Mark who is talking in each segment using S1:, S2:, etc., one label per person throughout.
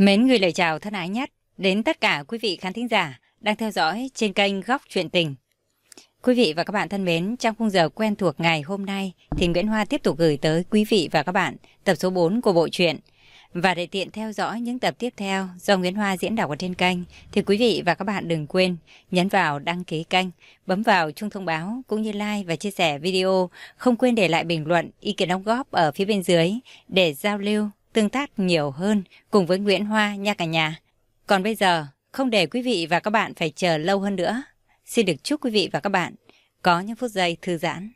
S1: Mến gửi lời chào thân ái nhất đến tất cả quý vị khán thính giả đang theo dõi trên kênh Góc Chuyện Tình. Quý vị và các bạn thân mến, trong khung giờ quen thuộc ngày hôm nay thì Nguyễn Hoa tiếp tục gửi tới quý vị và các bạn tập số 4 của bộ truyện. Và để tiện theo dõi những tập tiếp theo do Nguyễn Hoa diễn đọc ở trên kênh thì quý vị và các bạn đừng quên nhấn vào đăng ký kênh, bấm vào chuông thông báo cũng như like và chia sẻ video. Không quên để lại bình luận, ý kiến đóng góp ở phía bên dưới để giao lưu tương tác nhiều hơn cùng với Nguyễn Hoa nha cả nhà. Còn bây giờ, không để quý vị và các bạn phải chờ lâu hơn nữa. Xin được chúc quý vị và các bạn có những phút giây thư giãn.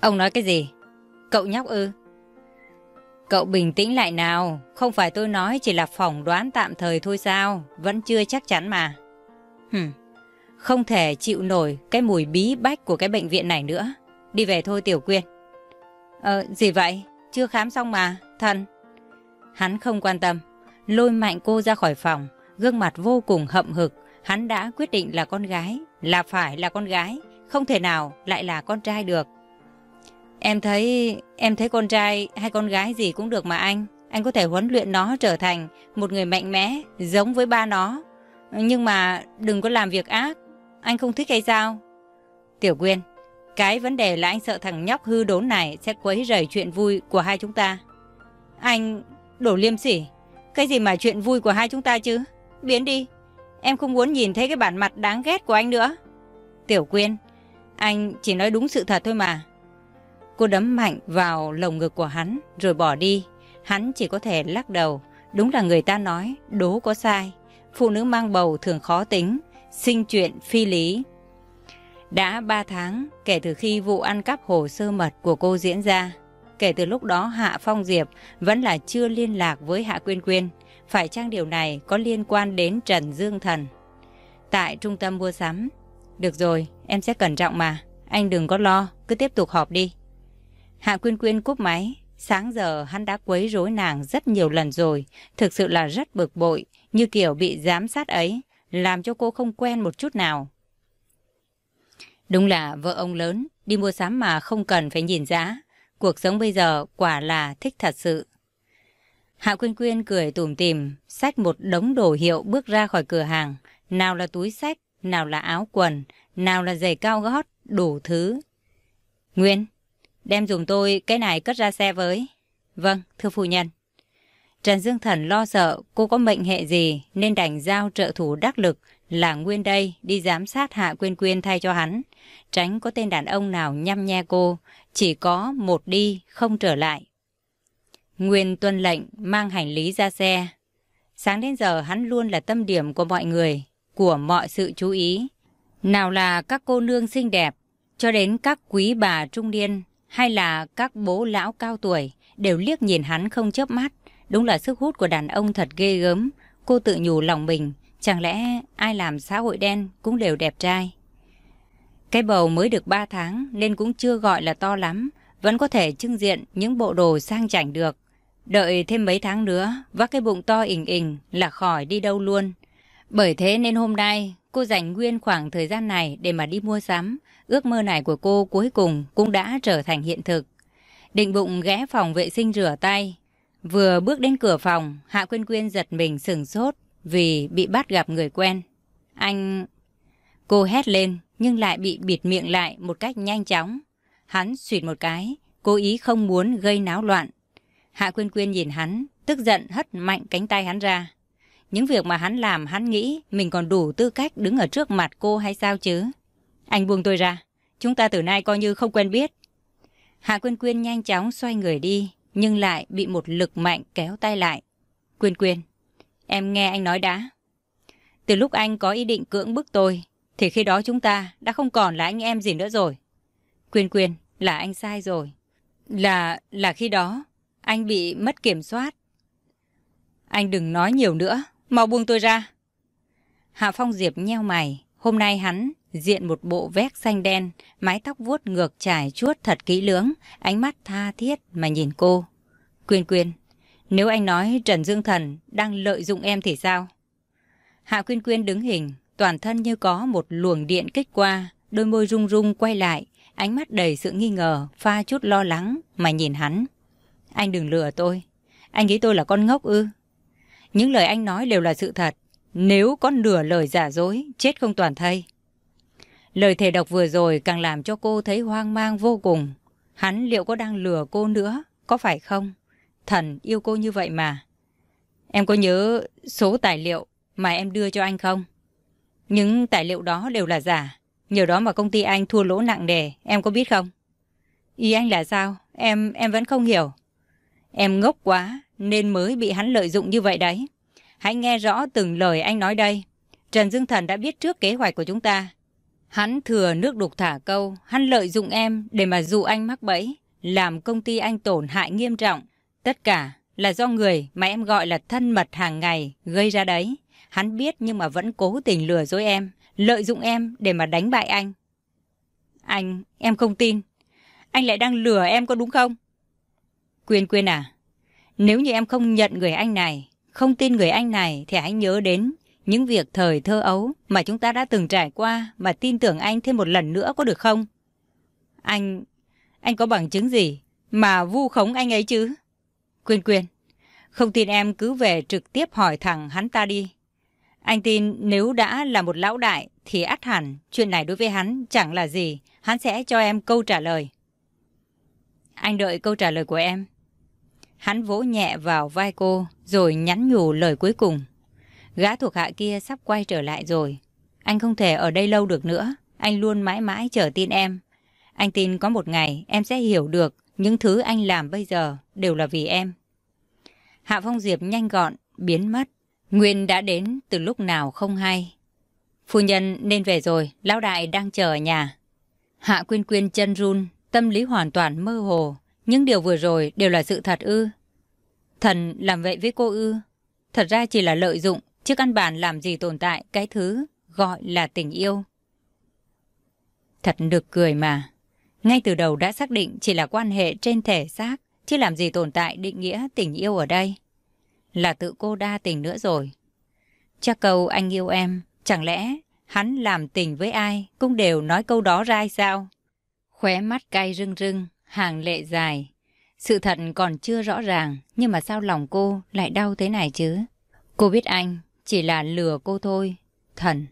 S1: Ông nói cái gì? Cậu nhóc ư? Cậu bình tĩnh lại nào, không phải tôi nói chỉ là phỏng đoán tạm thời thôi sao, vẫn chưa chắc chắn mà. Hừm, không thể chịu nổi cái mùi bí bách của cái bệnh viện này nữa. Đi về thôi Tiểu Quyên. Ờ, gì vậy? Chưa khám xong mà, thần. Hắn không quan tâm, lôi mạnh cô ra khỏi phòng, gương mặt vô cùng hậm hực. Hắn đã quyết định là con gái, là phải là con gái, không thể nào lại là con trai được. Em thấy em thấy con trai hay con gái gì cũng được mà anh. Anh có thể huấn luyện nó trở thành một người mạnh mẽ giống với ba nó. Nhưng mà đừng có làm việc ác. Anh không thích hay sao? Tiểu Quyên, cái vấn đề là anh sợ thằng nhóc hư đốn này sẽ quấy rầy chuyện vui của hai chúng ta. Anh đổ liêm sỉ. Cái gì mà chuyện vui của hai chúng ta chứ? Biến đi. Em không muốn nhìn thấy cái bản mặt đáng ghét của anh nữa. Tiểu Quyên, anh chỉ nói đúng sự thật thôi mà. Cô đấm mạnh vào lồng ngực của hắn rồi bỏ đi. Hắn chỉ có thể lắc đầu. Đúng là người ta nói, đố có sai. Phụ nữ mang bầu thường khó tính, sinh chuyện phi lý. Đã 3 tháng kể từ khi vụ ăn cắp hồ sơ mật của cô diễn ra. Kể từ lúc đó Hạ Phong Diệp vẫn là chưa liên lạc với Hạ Quyên Quyên. Phải chăng điều này có liên quan đến Trần Dương Thần? Tại trung tâm mua sắm. Được rồi, em sẽ cẩn trọng mà. Anh đừng có lo, cứ tiếp tục họp đi. Hạ Quyên Quyên cúp máy. Sáng giờ hắn đã quấy rối nàng rất nhiều lần rồi. Thực sự là rất bực bội, như kiểu bị giám sát ấy, làm cho cô không quen một chút nào. Đúng là vợ ông lớn, đi mua sắm mà không cần phải nhìn giá. Cuộc sống bây giờ quả là thích thật sự. Hạ Quyên Quyên cười tủm tỉm, xách một đống đồ hiệu bước ra khỏi cửa hàng. Nào là túi sách, nào là áo quần, nào là giày cao gót, đủ thứ. Nguyên, Đem dùng tôi cái này cất ra xe với. Vâng, thưa phu nhân. Trần Dương Thần lo sợ cô có mệnh hệ gì nên đành giao trợ thủ đắc lực là Nguyên đây đi giám sát Hạ Quyên Quyên thay cho hắn. Tránh có tên đàn ông nào nhăm nhe cô, chỉ có một đi không trở lại. Nguyên tuân lệnh mang hành lý ra xe. Sáng đến giờ hắn luôn là tâm điểm của mọi người, của mọi sự chú ý. Nào là các cô nương xinh đẹp, cho đến các quý bà trung niên hay là các bố lão cao tuổi đều liếc nhìn hắn không chớp mắt. Đúng là sức hút của đàn ông thật ghê gớm. Cô tự nhủ lòng mình, chẳng lẽ ai làm xã hội đen cũng đều đẹp trai. Cái bầu mới được 3 tháng nên cũng chưa gọi là to lắm, vẫn có thể trưng diện những bộ đồ sang chảnh được. Đợi thêm mấy tháng nữa, vác cái bụng to ỉnh ỉnh là khỏi đi đâu luôn. Bởi thế nên hôm nay, cô dành nguyên khoảng thời gian này để mà đi mua sắm, ước mơ này của cô cuối cùng cũng đã trở thành hiện thực. Định bụng ghé phòng vệ sinh rửa tay. Vừa bước đến cửa phòng, Hạ Quyên Quyên giật mình sừng sốt vì bị bắt gặp người quen. Anh... Cô hét lên nhưng lại bị bịt miệng lại một cách nhanh chóng. Hắn suyệt một cái, cố ý không muốn gây náo loạn. Hạ Quyên Quyên nhìn hắn, tức giận hất mạnh cánh tay hắn ra. Những việc mà hắn làm hắn nghĩ mình còn đủ tư cách đứng ở trước mặt cô hay sao chứ? Anh buông tôi ra. Chúng ta từ nay coi như không quen biết. Hạ Quyên Quyên nhanh chóng xoay người đi, nhưng lại bị một lực mạnh kéo tay lại. Quyên Quyên, em nghe anh nói đã. Từ lúc anh có ý định cưỡng bức tôi, thì khi đó chúng ta đã không còn là anh em gì nữa rồi. Quyên Quyên, là anh sai rồi. Là, là khi đó, anh bị mất kiểm soát. Anh đừng nói nhiều nữa, mau buông tôi ra. Hạ Phong Diệp nheo mày, hôm nay hắn diện một bộ vest xanh đen, mái tóc vuốt ngược trải chuốt thật kỹ lưỡng, ánh mắt tha thiết mà nhìn cô. Quyên quyên, Nếu anh nói Trần Dương Thần đang lợi dụng em thì sao? Hạ Quyên Quyên đứng hình, toàn thân như có một luồng điện kích qua, đôi môi rung rung quay lại, ánh mắt đầy sự nghi ngờ, pha chút lo lắng mà nhìn hắn. Anh đừng lừa tôi. Anh nghĩ tôi là con ngốc ư? Những lời anh nói đều là sự thật. Nếu có nửa lời giả dối, chết không toàn thây. Lời thề độc vừa rồi càng làm cho cô thấy hoang mang vô cùng. Hắn liệu có đang lừa cô nữa, có phải không? Thần yêu cô như vậy mà. Em có nhớ số tài liệu mà em đưa cho anh không? Những tài liệu đó đều là giả. Nhờ đó mà công ty anh thua lỗ nặng nề, em có biết không? Ý anh là sao? Em em vẫn không hiểu. Em ngốc quá nên mới bị hắn lợi dụng như vậy đấy. Hãy nghe rõ từng lời anh nói đây. Trần Dương Thần đã biết trước kế hoạch của chúng ta. Hắn thừa nước đục thả câu, hắn lợi dụng em để mà dụ anh mắc bẫy, làm công ty anh tổn hại nghiêm trọng. Tất cả là do người mà em gọi là thân mật hàng ngày gây ra đấy. Hắn biết nhưng mà vẫn cố tình lừa dối em, lợi dụng em để mà đánh bại anh. Anh, em không tin. Anh lại đang lừa em có đúng không? Quyên Quyên à, nếu như em không nhận người anh này, không tin người anh này thì hãy nhớ đến những việc thời thơ ấu mà chúng ta đã từng trải qua mà tin tưởng anh thêm một lần nữa có được không? Anh, anh có bằng chứng gì mà vu khống anh ấy chứ? Quyên Quyên, không tin em cứ về trực tiếp hỏi thẳng hắn ta đi. Anh tin nếu đã là một lão đại thì ắt hẳn chuyện này đối với hắn chẳng là gì, hắn sẽ cho em câu trả lời. Anh đợi câu trả lời của em. Hắn vỗ nhẹ vào vai cô rồi nhắn nhủ lời cuối cùng. Gã thuộc hạ kia sắp quay trở lại rồi. Anh không thể ở đây lâu được nữa. Anh luôn mãi mãi chờ tin em. Anh tin có một ngày em sẽ hiểu được những thứ anh làm bây giờ đều là vì em. Hạ Phong Diệp nhanh gọn, biến mất. Nguyên đã đến từ lúc nào không hay. Phu nhân nên về rồi, lão đại đang chờ ở nhà. Hạ Quyên Quyên chân run, tâm lý hoàn toàn mơ hồ. Những điều vừa rồi đều là sự thật ư. Thần làm vậy với cô ư. Thật ra chỉ là lợi dụng, chứ căn bản làm gì tồn tại cái thứ gọi là tình yêu. Thật được cười mà. Ngay từ đầu đã xác định chỉ là quan hệ trên thể xác, chứ làm gì tồn tại định nghĩa tình yêu ở đây. Là tự cô đa tình nữa rồi. Chắc câu anh yêu em, chẳng lẽ hắn làm tình với ai cũng đều nói câu đó ra hay sao? Khóe mắt cay rưng rưng, hàng lệ dài. Sự thật còn chưa rõ ràng, nhưng mà sao lòng cô lại đau thế này chứ? Cô biết anh chỉ là lừa cô thôi. Thần,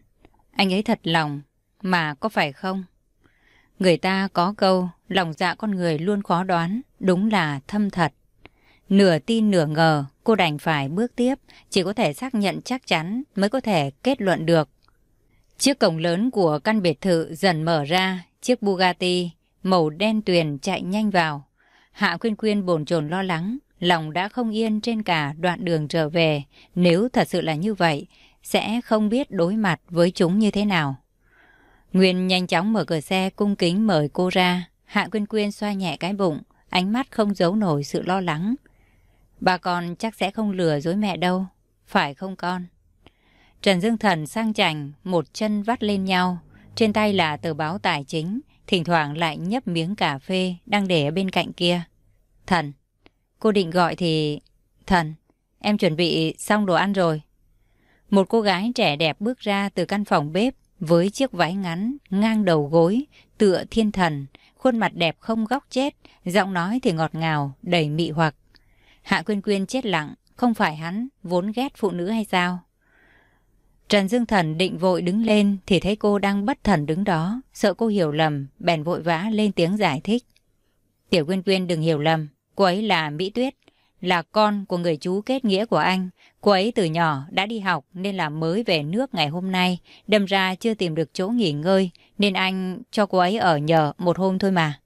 S1: anh ấy thật lòng, mà có phải không? Người ta có câu, lòng dạ con người luôn khó đoán, đúng là thâm thật. Nửa tin nửa ngờ, cô đành phải bước tiếp, chỉ có thể xác nhận chắc chắn mới có thể kết luận được. Chiếc cổng lớn của căn biệt thự dần mở ra, chiếc Bugatti màu đen tuyền chạy nhanh vào. Hạ Quyên Quyên bồn chồn lo lắng, lòng đã không yên trên cả đoạn đường trở về. Nếu thật sự là như vậy, sẽ không biết đối mặt với chúng như thế nào. Nguyên nhanh chóng mở cửa xe cung kính mời cô ra. Hạ Quyên Quyên xoa nhẹ cái bụng, ánh mắt không giấu nổi sự lo lắng. Bà con chắc sẽ không lừa dối mẹ đâu, phải không con? Trần Dương Thần sang chảnh, một chân vắt lên nhau, trên tay là tờ báo tài chính, thỉnh thoảng lại nhấp miếng cà phê đang để ở bên cạnh kia. Thần, cô định gọi thì... Thần, em chuẩn bị xong đồ ăn rồi. Một cô gái trẻ đẹp bước ra từ căn phòng bếp với chiếc váy ngắn ngang đầu gối, tựa thiên thần, khuôn mặt đẹp không góc chết, giọng nói thì ngọt ngào, đầy mị hoặc. Hạ Quyên Quyên chết lặng, không phải hắn vốn ghét phụ nữ hay sao? Trần Dương Thần định vội đứng lên thì thấy cô đang bất thần đứng đó, sợ cô hiểu lầm, bèn vội vã lên tiếng giải thích. Tiểu Quyên Quyên đừng hiểu lầm, cô ấy là Mỹ Tuyết, là con của người chú kết nghĩa của anh. Cô ấy từ nhỏ đã đi học nên là mới về nước ngày hôm nay, đâm ra chưa tìm được chỗ nghỉ ngơi nên anh cho cô ấy ở nhờ một hôm thôi mà.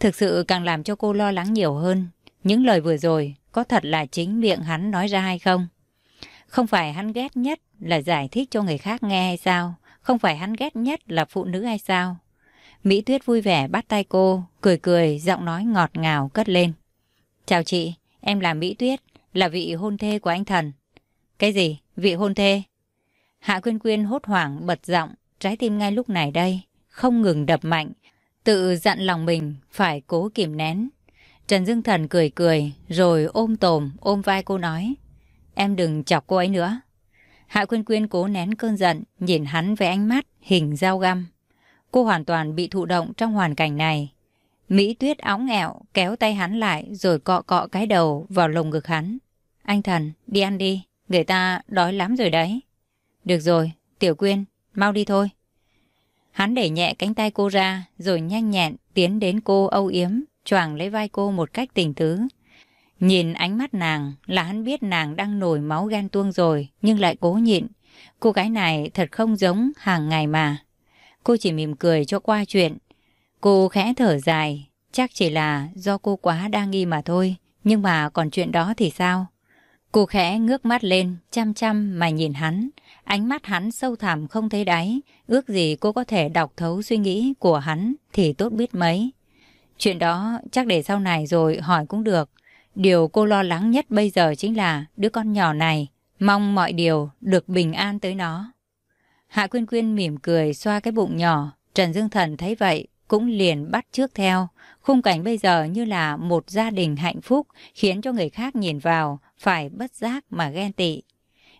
S1: Thực sự càng làm cho cô lo lắng nhiều hơn. Những lời vừa rồi có thật là chính miệng hắn nói ra hay không? Không phải hắn ghét nhất là giải thích cho người khác nghe hay sao? Không phải hắn ghét nhất là phụ nữ hay sao? Mỹ Tuyết vui vẻ bắt tay cô, cười cười, giọng nói ngọt ngào cất lên. Chào chị, em là Mỹ Tuyết, là vị hôn thê của anh Thần. Cái gì? Vị hôn thê? Hạ Quyên Quyên hốt hoảng bật giọng, trái tim ngay lúc này đây, không ngừng đập mạnh, tự dặn lòng mình phải cố kìm nén. Trần Dương Thần cười cười, rồi ôm tồm, ôm vai cô nói. Em đừng chọc cô ấy nữa. Hạ Quyên Quyên cố nén cơn giận, nhìn hắn với ánh mắt, hình dao găm. Cô hoàn toàn bị thụ động trong hoàn cảnh này. Mỹ Tuyết óng ẹo, kéo tay hắn lại, rồi cọ cọ cái đầu vào lồng ngực hắn. Anh thần, đi ăn đi, người ta đói lắm rồi đấy. Được rồi, Tiểu Quyên, mau đi thôi. Hắn để nhẹ cánh tay cô ra, rồi nhanh nhẹn tiến đến cô âu yếm, choàng lấy vai cô một cách tình tứ. Nhìn ánh mắt nàng là hắn biết nàng đang nổi máu ghen tuông rồi, nhưng lại cố nhịn. Cô gái này thật không giống hàng ngày mà. Cô chỉ mỉm cười cho qua chuyện. Cô khẽ thở dài, chắc chỉ là do cô quá đa nghi mà thôi. Nhưng mà còn chuyện đó thì sao? Cô khẽ ngước mắt lên, chăm chăm mà nhìn hắn. Ánh mắt hắn sâu thẳm không thấy đáy. Ước gì cô có thể đọc thấu suy nghĩ của hắn thì tốt biết mấy. Chuyện đó chắc để sau này rồi hỏi cũng được. Điều cô lo lắng nhất bây giờ chính là đứa con nhỏ này. Mong mọi điều được bình an tới nó. Hạ Quyên Quyên mỉm cười xoa cái bụng nhỏ. Trần Dương Thần thấy vậy cũng liền bắt trước theo. Khung cảnh bây giờ như là một gia đình hạnh phúc khiến cho người khác nhìn vào phải bất giác mà ghen tị.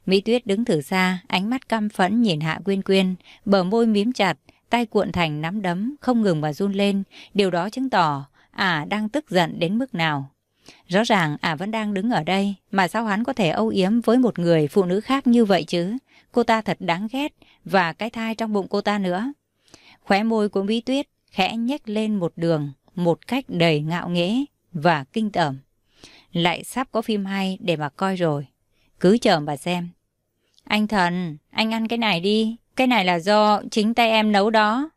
S1: Mỹ Tuyết đứng thử xa, ánh mắt căm phẫn nhìn Hạ Quyên Quyên, bờ môi mím chặt, tay cuộn thành nắm đấm, không ngừng mà run lên. Điều đó chứng tỏ à đang tức giận đến mức nào. Rõ ràng ả vẫn đang đứng ở đây, mà sao hắn có thể âu yếm với một người phụ nữ khác như vậy chứ? Cô ta thật đáng ghét, và cái thai trong bụng cô ta nữa. Khóe môi của Mỹ Tuyết khẽ nhếch lên một đường, một cách đầy ngạo nghễ và kinh tởm. Lại sắp có phim hay để mà coi rồi. Cứ chờ mà xem. Anh thần, anh ăn cái này đi. Cái này là do chính tay em nấu đó.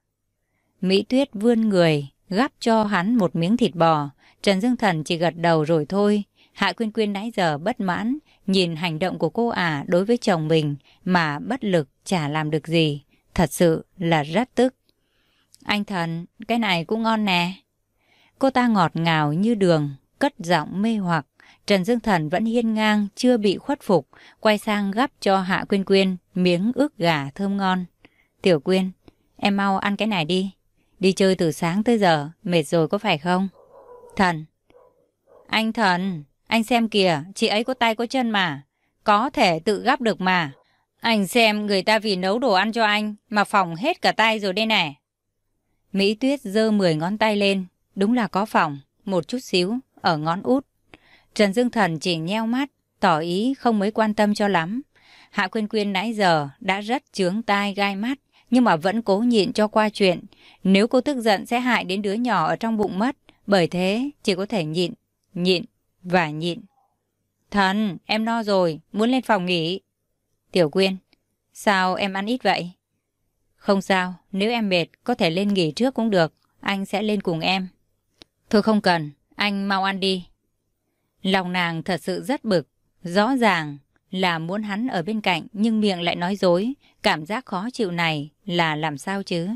S1: Mỹ Tuyết vươn người, gắp cho hắn một miếng thịt bò. Trần Dương Thần chỉ gật đầu rồi thôi. Hạ Quyên Quyên nãy giờ bất mãn, nhìn hành động của cô ả đối với chồng mình mà bất lực chả làm được gì. Thật sự là rất tức. Anh thần, cái này cũng ngon nè. Cô ta ngọt ngào như đường, cất giọng mê hoặc. Trần Dương Thần vẫn hiên ngang, chưa bị khuất phục, quay sang gắp cho Hạ Quyên Quyên miếng ức gà thơm ngon. Tiểu Quyên, em mau ăn cái này đi. Đi chơi từ sáng tới giờ, mệt rồi có phải không? Thần. Anh Thần, anh xem kìa, chị ấy có tay có chân mà. Có thể tự gắp được mà. Anh xem người ta vì nấu đồ ăn cho anh mà phỏng hết cả tay rồi đây nè. Mỹ Tuyết giơ 10 ngón tay lên, đúng là có phỏng, một chút xíu, ở ngón út. Trần Dương Thần chỉ nheo mắt, tỏ ý không mấy quan tâm cho lắm. Hạ Quyên Quyên nãy giờ đã rất chướng tai gai mắt, nhưng mà vẫn cố nhịn cho qua chuyện. Nếu cô tức giận sẽ hại đến đứa nhỏ ở trong bụng mất, bởi thế chỉ có thể nhịn, nhịn và nhịn. Thần, em no rồi, muốn lên phòng nghỉ. Tiểu Quyên, sao em ăn ít vậy? Không sao, nếu em mệt, có thể lên nghỉ trước cũng được. Anh sẽ lên cùng em. Thôi không cần, anh mau ăn đi. Lòng nàng thật sự rất bực. Rõ ràng là muốn hắn ở bên cạnh nhưng miệng lại nói dối. Cảm giác khó chịu này là làm sao chứ?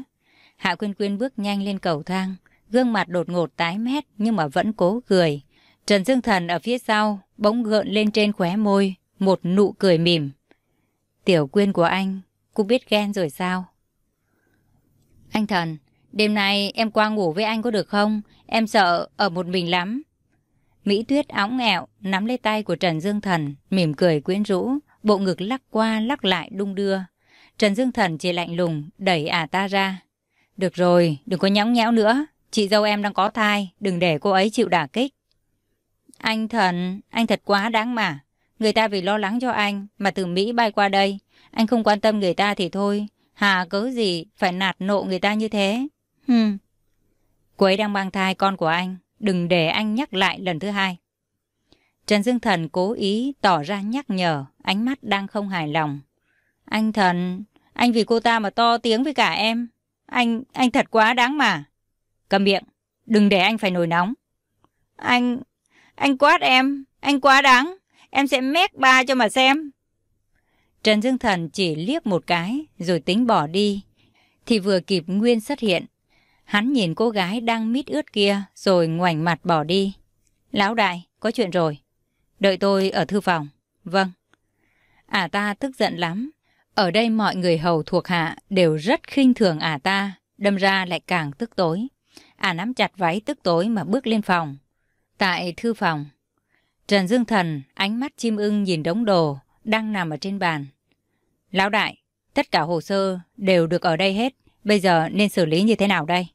S1: Hạ Quyên Quyên bước nhanh lên cầu thang. Gương mặt đột ngột tái mét nhưng mà vẫn cố cười. Trần Dương Thần ở phía sau bỗng gợn lên trên khóe môi. Một nụ cười mỉm. Tiểu Quyên của anh, cũng biết ghen rồi sao? Anh Thần, đêm nay em qua ngủ với anh có được không? Em sợ ở một mình lắm. Mỹ Tuyết óng ẹo, nắm lấy tay của Trần Dương Thần, mỉm cười quyến rũ, bộ ngực lắc qua lắc lại đung đưa. Trần Dương Thần chỉ lạnh lùng, đẩy ả ta ra. Được rồi, đừng có nhõng nhẽo nữa. Chị dâu em đang có thai, đừng để cô ấy chịu đả kích. Anh Thần, anh thật quá đáng mà. Người ta vì lo lắng cho anh mà từ Mỹ bay qua đây. Anh không quan tâm người ta thì thôi. Hà cớ gì phải nạt nộ người ta như thế? Hừm. Cô ấy đang mang thai con của anh. Đừng để anh nhắc lại lần thứ hai. Trần Dương Thần cố ý tỏ ra nhắc nhở, ánh mắt đang không hài lòng. Anh Thần, anh vì cô ta mà to tiếng với cả em. Anh, anh thật quá đáng mà. Cầm miệng, đừng để anh phải nổi nóng. Anh, anh quát em, anh quá đáng. Em sẽ mét ba cho mà xem. Trần Dương Thần chỉ liếc một cái rồi tính bỏ đi. Thì vừa kịp Nguyên xuất hiện. Hắn nhìn cô gái đang mít ướt kia rồi ngoảnh mặt bỏ đi. Lão đại, có chuyện rồi. Đợi tôi ở thư phòng. Vâng. Ả ta tức giận lắm. Ở đây mọi người hầu thuộc hạ đều rất khinh thường ả ta, đâm ra lại càng tức tối. Ả nắm chặt váy tức tối mà bước lên phòng. Tại thư phòng, Trần Dương Thần ánh mắt chim ưng nhìn đống đồ đang nằm ở trên bàn. Lão đại, tất cả hồ sơ đều được ở đây hết. Bây giờ nên xử lý như thế nào đây?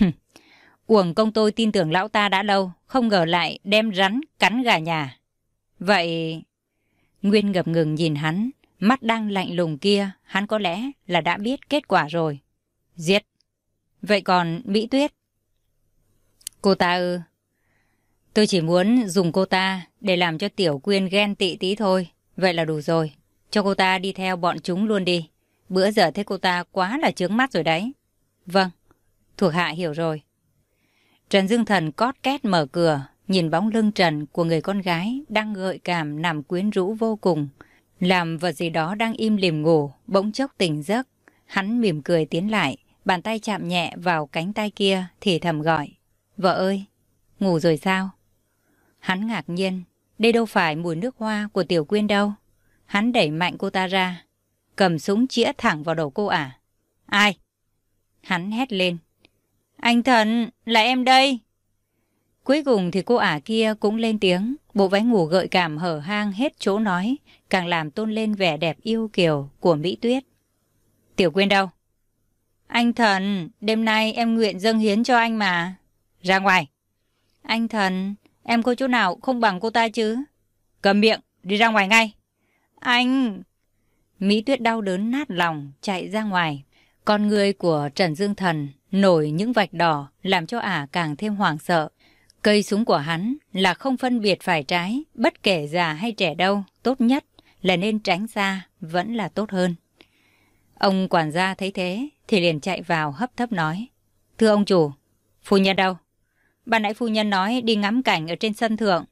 S1: Uổng công tôi tin tưởng lão ta đã lâu, không ngờ lại đem rắn cắn gà nhà. Vậy... Nguyên ngập ngừng nhìn hắn, mắt đang lạnh lùng kia, hắn có lẽ là đã biết kết quả rồi. Giết. Vậy còn Mỹ Tuyết? Cô ta ư? Tôi chỉ muốn dùng cô ta để làm cho Tiểu Quyên ghen tị tí thôi. Vậy là đủ rồi. Cho cô ta đi theo bọn chúng luôn đi. Bữa giờ thấy cô ta quá là trướng mắt rồi đấy. Vâng, thuộc hạ hiểu rồi. Trần Dương Thần cót két mở cửa, nhìn bóng lưng trần của người con gái đang gợi cảm nằm quyến rũ vô cùng. Làm vật gì đó đang im lìm ngủ, bỗng chốc tỉnh giấc. Hắn mỉm cười tiến lại, bàn tay chạm nhẹ vào cánh tay kia thì thầm gọi. Vợ ơi, ngủ rồi sao? Hắn ngạc nhiên, đây đâu phải mùi nước hoa của Tiểu Quyên đâu. Hắn đẩy mạnh cô ta ra, cầm súng chĩa thẳng vào đầu cô ả. Ai? Hắn hét lên. Anh thần, là em đây. Cuối cùng thì cô ả kia cũng lên tiếng, bộ váy ngủ gợi cảm hở hang hết chỗ nói, càng làm tôn lên vẻ đẹp yêu kiều của Mỹ Tuyết. Tiểu Quyên đâu? Anh thần, đêm nay em nguyện dâng hiến cho anh mà. Ra ngoài. Anh thần, em có chỗ nào không bằng cô ta chứ? Cầm miệng, đi ra ngoài ngay. Anh... Mỹ Tuyết đau đớn nát lòng, chạy ra ngoài. Con người của Trần Dương Thần nổi những vạch đỏ làm cho ả càng thêm hoảng sợ. Cây súng của hắn là không phân biệt phải trái, bất kể già hay trẻ đâu, tốt nhất là nên tránh xa, vẫn là tốt hơn. Ông quản gia thấy thế thì liền chạy vào hấp thấp nói. Thưa ông chủ, phu nhân đâu? bà nãy phu nhân nói đi ngắm cảnh ở trên sân thượng.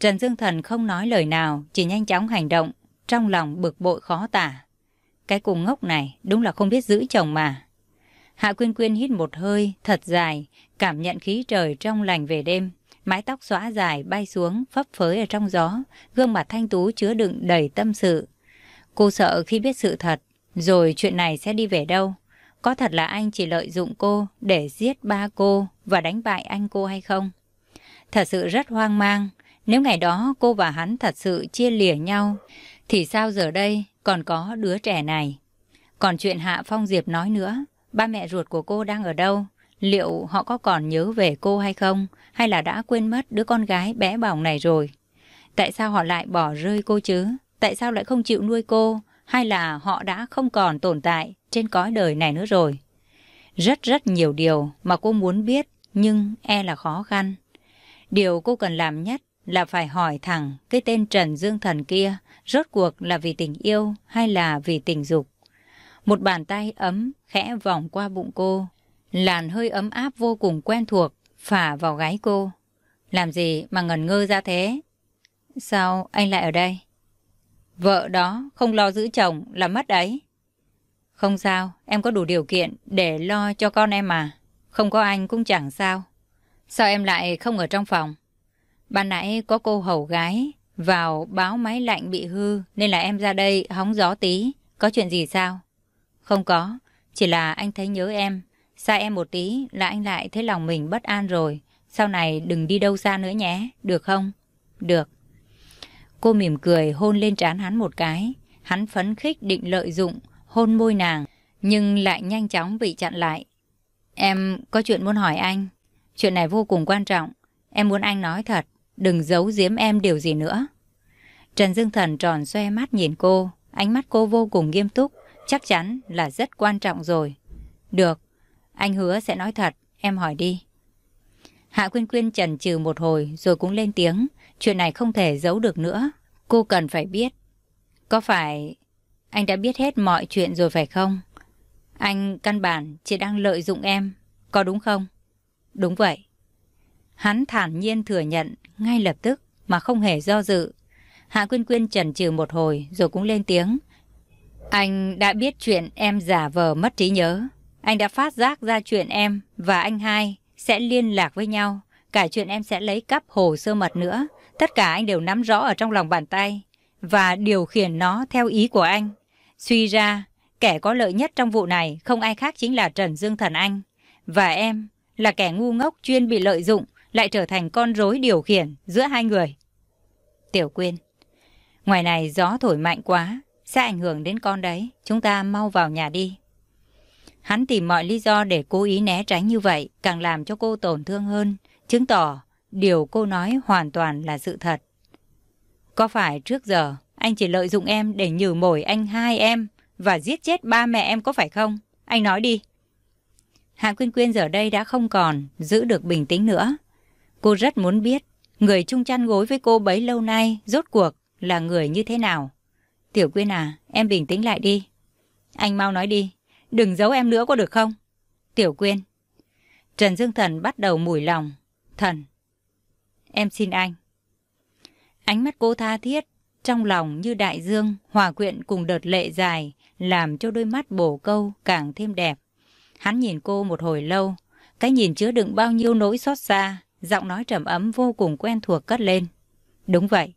S1: Trần Dương Thần không nói lời nào, chỉ nhanh chóng hành động, trong lòng bực bội khó tả. Cái cùng ngốc này đúng là không biết giữ chồng mà. Hạ Quyên Quyên hít một hơi thật dài, cảm nhận khí trời trong lành về đêm. Mái tóc xõa dài bay xuống, phấp phới ở trong gió, gương mặt thanh tú chứa đựng đầy tâm sự. Cô sợ khi biết sự thật, rồi chuyện này sẽ đi về đâu? Có thật là anh chỉ lợi dụng cô để giết ba cô và đánh bại anh cô hay không? Thật sự rất hoang mang. Nếu ngày đó cô và hắn thật sự chia lìa nhau, thì sao giờ đây còn có đứa trẻ này? Còn chuyện Hạ Phong Diệp nói nữa, ba mẹ ruột của cô đang ở đâu? Liệu họ có còn nhớ về cô hay không? Hay là đã quên mất đứa con gái bé bỏng này rồi? Tại sao họ lại bỏ rơi cô chứ? Tại sao lại không chịu nuôi cô? Hay là họ đã không còn tồn tại trên cõi đời này nữa rồi? Rất rất nhiều điều mà cô muốn biết nhưng e là khó khăn. Điều cô cần làm nhất là phải hỏi thẳng cái tên Trần Dương Thần kia rốt cuộc là vì tình yêu hay là vì tình dục. Một bàn tay ấm khẽ vòng qua bụng cô, làn hơi ấm áp vô cùng quen thuộc phả vào gáy cô. Làm gì mà ngần ngơ ra thế? Sao anh lại ở đây? Vợ đó không lo giữ chồng là mất đấy. Không sao, em có đủ điều kiện để lo cho con em mà. Không có anh cũng chẳng sao. Sao em lại không ở trong phòng? Ban nãy có cô hầu gái vào báo máy lạnh bị hư nên là em ra đây hóng gió tí. Có chuyện gì sao? Không có, chỉ là anh thấy nhớ em. Xa em một tí là anh lại thấy lòng mình bất an rồi. Sau này đừng đi đâu xa nữa nhé, được không? Được. Cô mỉm cười hôn lên trán hắn một cái. Hắn phấn khích định lợi dụng, hôn môi nàng, nhưng lại nhanh chóng bị chặn lại. Em có chuyện muốn hỏi anh. Chuyện này vô cùng quan trọng. Em muốn anh nói thật, đừng giấu giếm em điều gì nữa. Trần Dương Thần tròn xoe mắt nhìn cô, ánh mắt cô vô cùng nghiêm túc, chắc chắn là rất quan trọng rồi. Được, anh hứa sẽ nói thật, em hỏi đi. Hạ Quyên Quyên chần chừ một hồi rồi cũng lên tiếng, chuyện này không thể giấu được nữa, cô cần phải biết. Có phải anh đã biết hết mọi chuyện rồi phải không? Anh căn bản chỉ đang lợi dụng em, có đúng không? Đúng vậy. Hắn thản nhiên thừa nhận ngay lập tức mà không hề do dự. Hạ Quyên Quyên chần chừ một hồi rồi cũng lên tiếng. Anh đã biết chuyện em giả vờ mất trí nhớ. Anh đã phát giác ra chuyện em và anh hai sẽ liên lạc với nhau. Cả chuyện em sẽ lấy cắp hồ sơ mật nữa. Tất cả anh đều nắm rõ ở trong lòng bàn tay và điều khiển nó theo ý của anh. Suy ra, kẻ có lợi nhất trong vụ này không ai khác chính là Trần Dương Thần Anh. Và em là kẻ ngu ngốc chuyên bị lợi dụng lại trở thành con rối điều khiển giữa hai người. Tiểu Quyên, ngoài này gió thổi mạnh quá, sẽ ảnh hưởng đến con đấy, chúng ta mau vào nhà đi. Hắn tìm mọi lý do để cố ý né tránh như vậy, càng làm cho cô tổn thương hơn, chứng tỏ điều cô nói hoàn toàn là sự thật. Có phải trước giờ anh chỉ lợi dụng em để nhử mồi anh hai em và giết chết ba mẹ em có phải không? Anh nói đi. Hạ Quyên Quyên giờ đây đã không còn giữ được bình tĩnh nữa. Cô rất muốn biết người chung chăn gối với cô bấy lâu nay rốt cuộc là người như thế nào. Tiểu Quyên à, em bình tĩnh lại đi. Anh mau nói đi, đừng giấu em nữa có được không? Tiểu Quyên. Trần Dương Thần bắt đầu mùi lòng. Thần, em xin anh. Ánh mắt cô tha thiết, trong lòng như đại dương, hòa quyện cùng đợt lệ dài, làm cho đôi mắt bổ câu càng thêm đẹp. Hắn nhìn cô một hồi lâu, cái nhìn chứa đựng bao nhiêu nỗi xót xa, giọng nói trầm ấm vô cùng quen thuộc cất lên. Đúng vậy,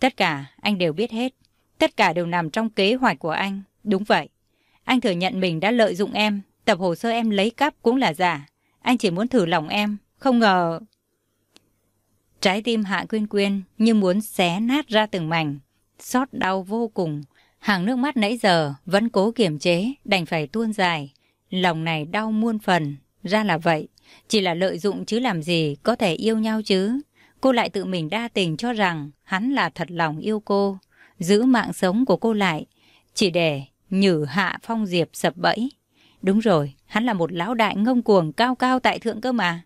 S1: tất cả anh đều biết hết, tất cả đều nằm trong kế hoạch của anh, đúng vậy. Anh thừa nhận mình đã lợi dụng em, tập hồ sơ em lấy cắp cũng là giả. Anh chỉ muốn thử lòng em, không ngờ... Trái tim Hạ Quyên Quyên như muốn xé nát ra từng mảnh, xót đau vô cùng. Hàng nước mắt nãy giờ vẫn cố kiềm chế, đành phải tuôn dài. Lòng này đau muôn phần, ra là vậy. Chỉ là lợi dụng chứ làm gì có thể yêu nhau chứ. Cô lại tự mình đa tình cho rằng hắn là thật lòng yêu cô, giữ mạng sống của cô lại, chỉ để nhử hạ phong diệp sập bẫy. Đúng rồi, hắn là một lão đại ngông cuồng cao cao tại thượng cơ mà.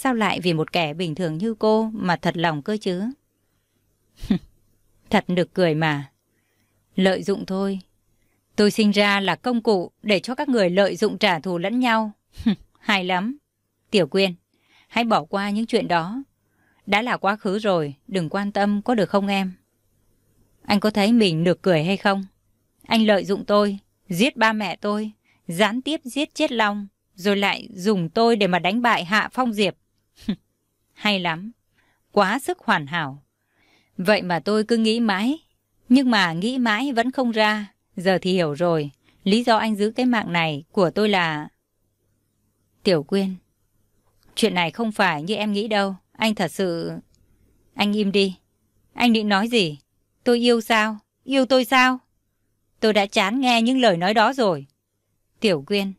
S1: Sao lại vì một kẻ bình thường như cô mà thật lòng cơ chứ? thật được cười mà. Lợi dụng thôi. Tôi sinh ra là công cụ để cho các người lợi dụng trả thù lẫn nhau. Hay lắm. Tiểu Quyên, hãy bỏ qua những chuyện đó. Đã là quá khứ rồi, đừng quan tâm có được không em? Anh có thấy mình được cười hay không? Anh lợi dụng tôi, giết ba mẹ tôi, gián tiếp giết chết Long, rồi lại dùng tôi để mà đánh bại Hạ Phong Diệp. Hay lắm, quá sức hoàn hảo. Vậy mà tôi cứ nghĩ mãi, nhưng mà nghĩ mãi vẫn không ra. Giờ thì hiểu rồi, lý do anh giữ cái mạng này của tôi là... Tiểu Quyên, chuyện này không phải như em nghĩ đâu, anh thật sự... Anh im đi, anh định nói gì? Tôi yêu sao? Yêu tôi sao? Tôi đã chán nghe những lời nói đó rồi. Tiểu Quyên,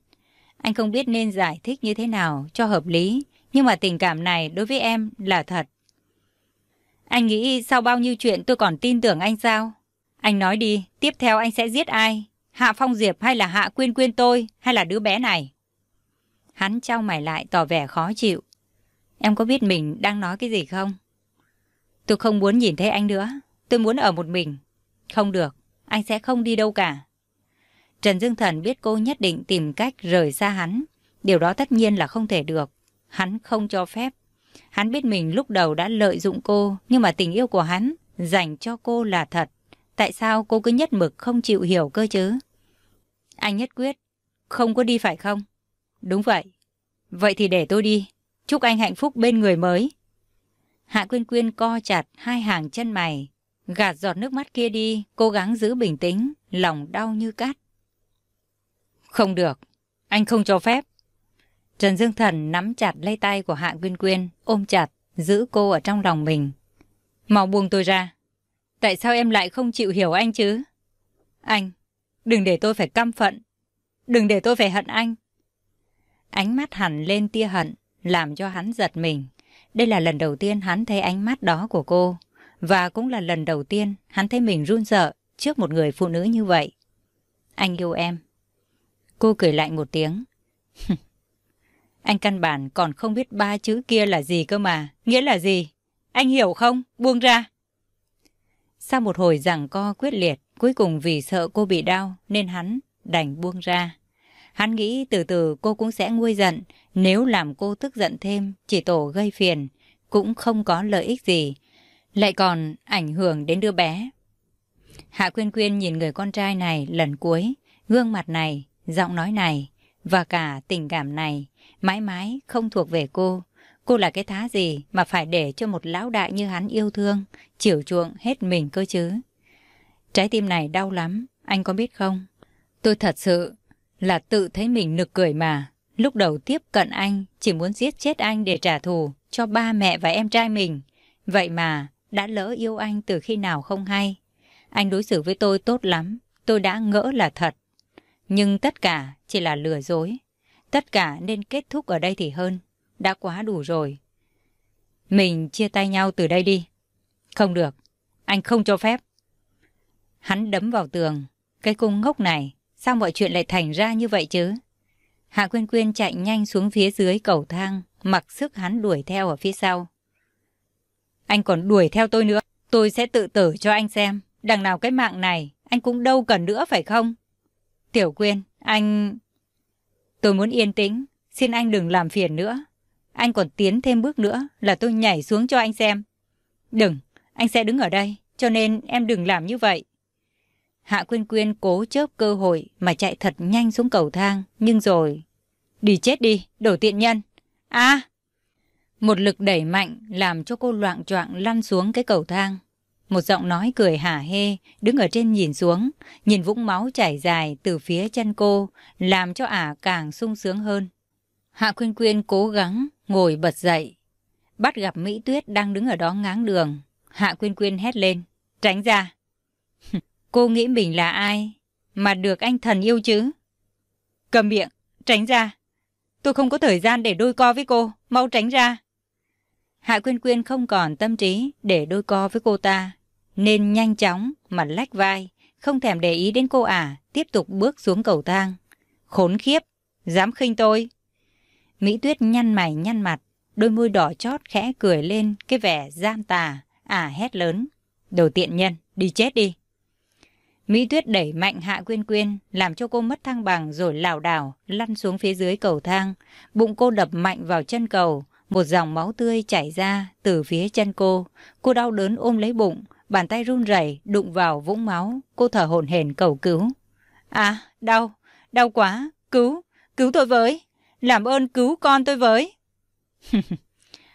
S1: anh không biết nên giải thích như thế nào cho hợp lý, nhưng mà tình cảm này đối với em là thật. Anh nghĩ sau bao nhiêu chuyện tôi còn tin tưởng anh sao? Anh nói đi, tiếp theo anh sẽ giết ai? Hạ Phong Diệp hay là Hạ Quyên Quyên tôi, hay là đứa bé này? Hắn trao mày lại tỏ vẻ khó chịu. Em có biết mình đang nói cái gì không? Tôi không muốn nhìn thấy anh nữa. Tôi muốn ở một mình. Không được, anh sẽ không đi đâu cả. Trần Dương Thần biết cô nhất định tìm cách rời xa hắn. Điều đó tất nhiên là không thể được. Hắn không cho phép. Hắn biết mình lúc đầu đã lợi dụng cô, nhưng mà tình yêu của hắn dành cho cô là thật. Tại sao cô cứ nhất mực không chịu hiểu cơ chứ? Anh nhất quyết, không có đi phải không? Đúng vậy. Vậy thì để tôi đi. Chúc anh hạnh phúc bên người mới. Hạ Quyên Quyên co chặt hai hàng chân mày. Gạt giọt nước mắt kia đi, cố gắng giữ bình tĩnh, lòng đau như cát. Không được, anh không cho phép. Trần Dương Thần nắm chặt lấy tay của Hạ Quyên Quyên, ôm chặt, giữ cô ở trong lòng mình. Mau buông tôi ra. Tại sao em lại không chịu hiểu anh chứ? Anh, đừng để tôi phải căm phận. Đừng để tôi phải hận anh. Ánh mắt hẳn lên tia hận, làm cho hắn giật mình. Đây là lần đầu tiên hắn thấy ánh mắt đó của cô. Và cũng là lần đầu tiên hắn thấy mình run sợ trước một người phụ nữ như vậy. Anh yêu em. Cô cười lạnh một tiếng. anh căn bản còn không biết ba chữ kia là gì cơ mà. Nghĩa là gì? Anh hiểu không? Buông ra. Sau một hồi giằng co quyết liệt, cuối cùng vì sợ cô bị đau nên hắn đành buông ra. Hắn nghĩ từ từ cô cũng sẽ nguôi giận, nếu làm cô tức giận thêm, chỉ tổ gây phiền, cũng không có lợi ích gì, lại còn ảnh hưởng đến đứa bé. Hạ Quyên Quyên nhìn người con trai này lần cuối, gương mặt này, giọng nói này và cả tình cảm này mãi mãi không thuộc về cô. Cô là cái thá gì mà phải để cho một lão đại như hắn yêu thương, chiều chuộng hết mình cơ chứ. Trái tim này đau lắm, anh có biết không? Tôi thật sự là tự thấy mình nực cười mà. Lúc đầu tiếp cận anh, chỉ muốn giết chết anh để trả thù cho ba mẹ và em trai mình. Vậy mà, đã lỡ yêu anh từ khi nào không hay. Anh đối xử với tôi tốt lắm, tôi đã ngỡ là thật. Nhưng tất cả chỉ là lừa dối. Tất cả nên kết thúc ở đây thì hơn. Đã quá đủ rồi. Mình chia tay nhau từ đây đi. Không được, anh không cho phép. Hắn đấm vào tường. Cái cung ngốc này, sao mọi chuyện lại thành ra như vậy chứ? Hạ Quyên Quyên chạy nhanh xuống phía dưới cầu thang, mặc sức hắn đuổi theo ở phía sau. Anh còn đuổi theo tôi nữa, tôi sẽ tự tử cho anh xem. Đằng nào cái mạng này, anh cũng đâu cần nữa phải không? Tiểu Quyên, anh... Tôi muốn yên tĩnh, xin anh đừng làm phiền nữa. Anh còn tiến thêm bước nữa là tôi nhảy xuống cho anh xem. Đừng, anh sẽ đứng ở đây, cho nên em đừng làm như vậy. Hạ Quyên Quyên cố chớp cơ hội mà chạy thật nhanh xuống cầu thang, nhưng rồi... Đi chết đi, đổ tiện nhân. À! Một lực đẩy mạnh làm cho cô loạn choạng lăn xuống cái cầu thang. Một giọng nói cười hả hê, đứng ở trên nhìn xuống, nhìn vũng máu chảy dài từ phía chân cô, làm cho ả càng sung sướng hơn. Hạ Quyên Quyên cố gắng ngồi bật dậy. Bắt gặp Mỹ Tuyết đang đứng ở đó ngáng đường. Hạ Quyên Quyên hét lên, tránh ra. Cô nghĩ mình là ai mà được anh thần yêu chứ? Cầm miệng, tránh ra. Tôi không có thời gian để đôi co với cô, mau tránh ra. Hạ Quyên Quyên không còn tâm trí để đôi co với cô ta, nên nhanh chóng mà lách vai, không thèm để ý đến cô ả, tiếp tục bước xuống cầu thang. Khốn khiếp, dám khinh tôi. Mỹ Tuyết nhăn mày nhăn mặt, đôi môi đỏ chót khẽ cười lên cái vẻ gian tà, ả hét lớn. Đồ tiện nhân, đi chết đi. Mỹ Tuyết đẩy mạnh Hạ Quyên Quyên, làm cho cô mất thăng bằng rồi lảo đảo, lăn xuống phía dưới cầu thang. Bụng cô đập mạnh vào chân cầu, một dòng máu tươi chảy ra từ phía chân cô. Cô đau đớn ôm lấy bụng, bàn tay run rẩy đụng vào vũng máu. Cô thở hổn hển cầu cứu. À, đau, đau quá, cứu, cứu tôi với. Làm ơn cứu con tôi với.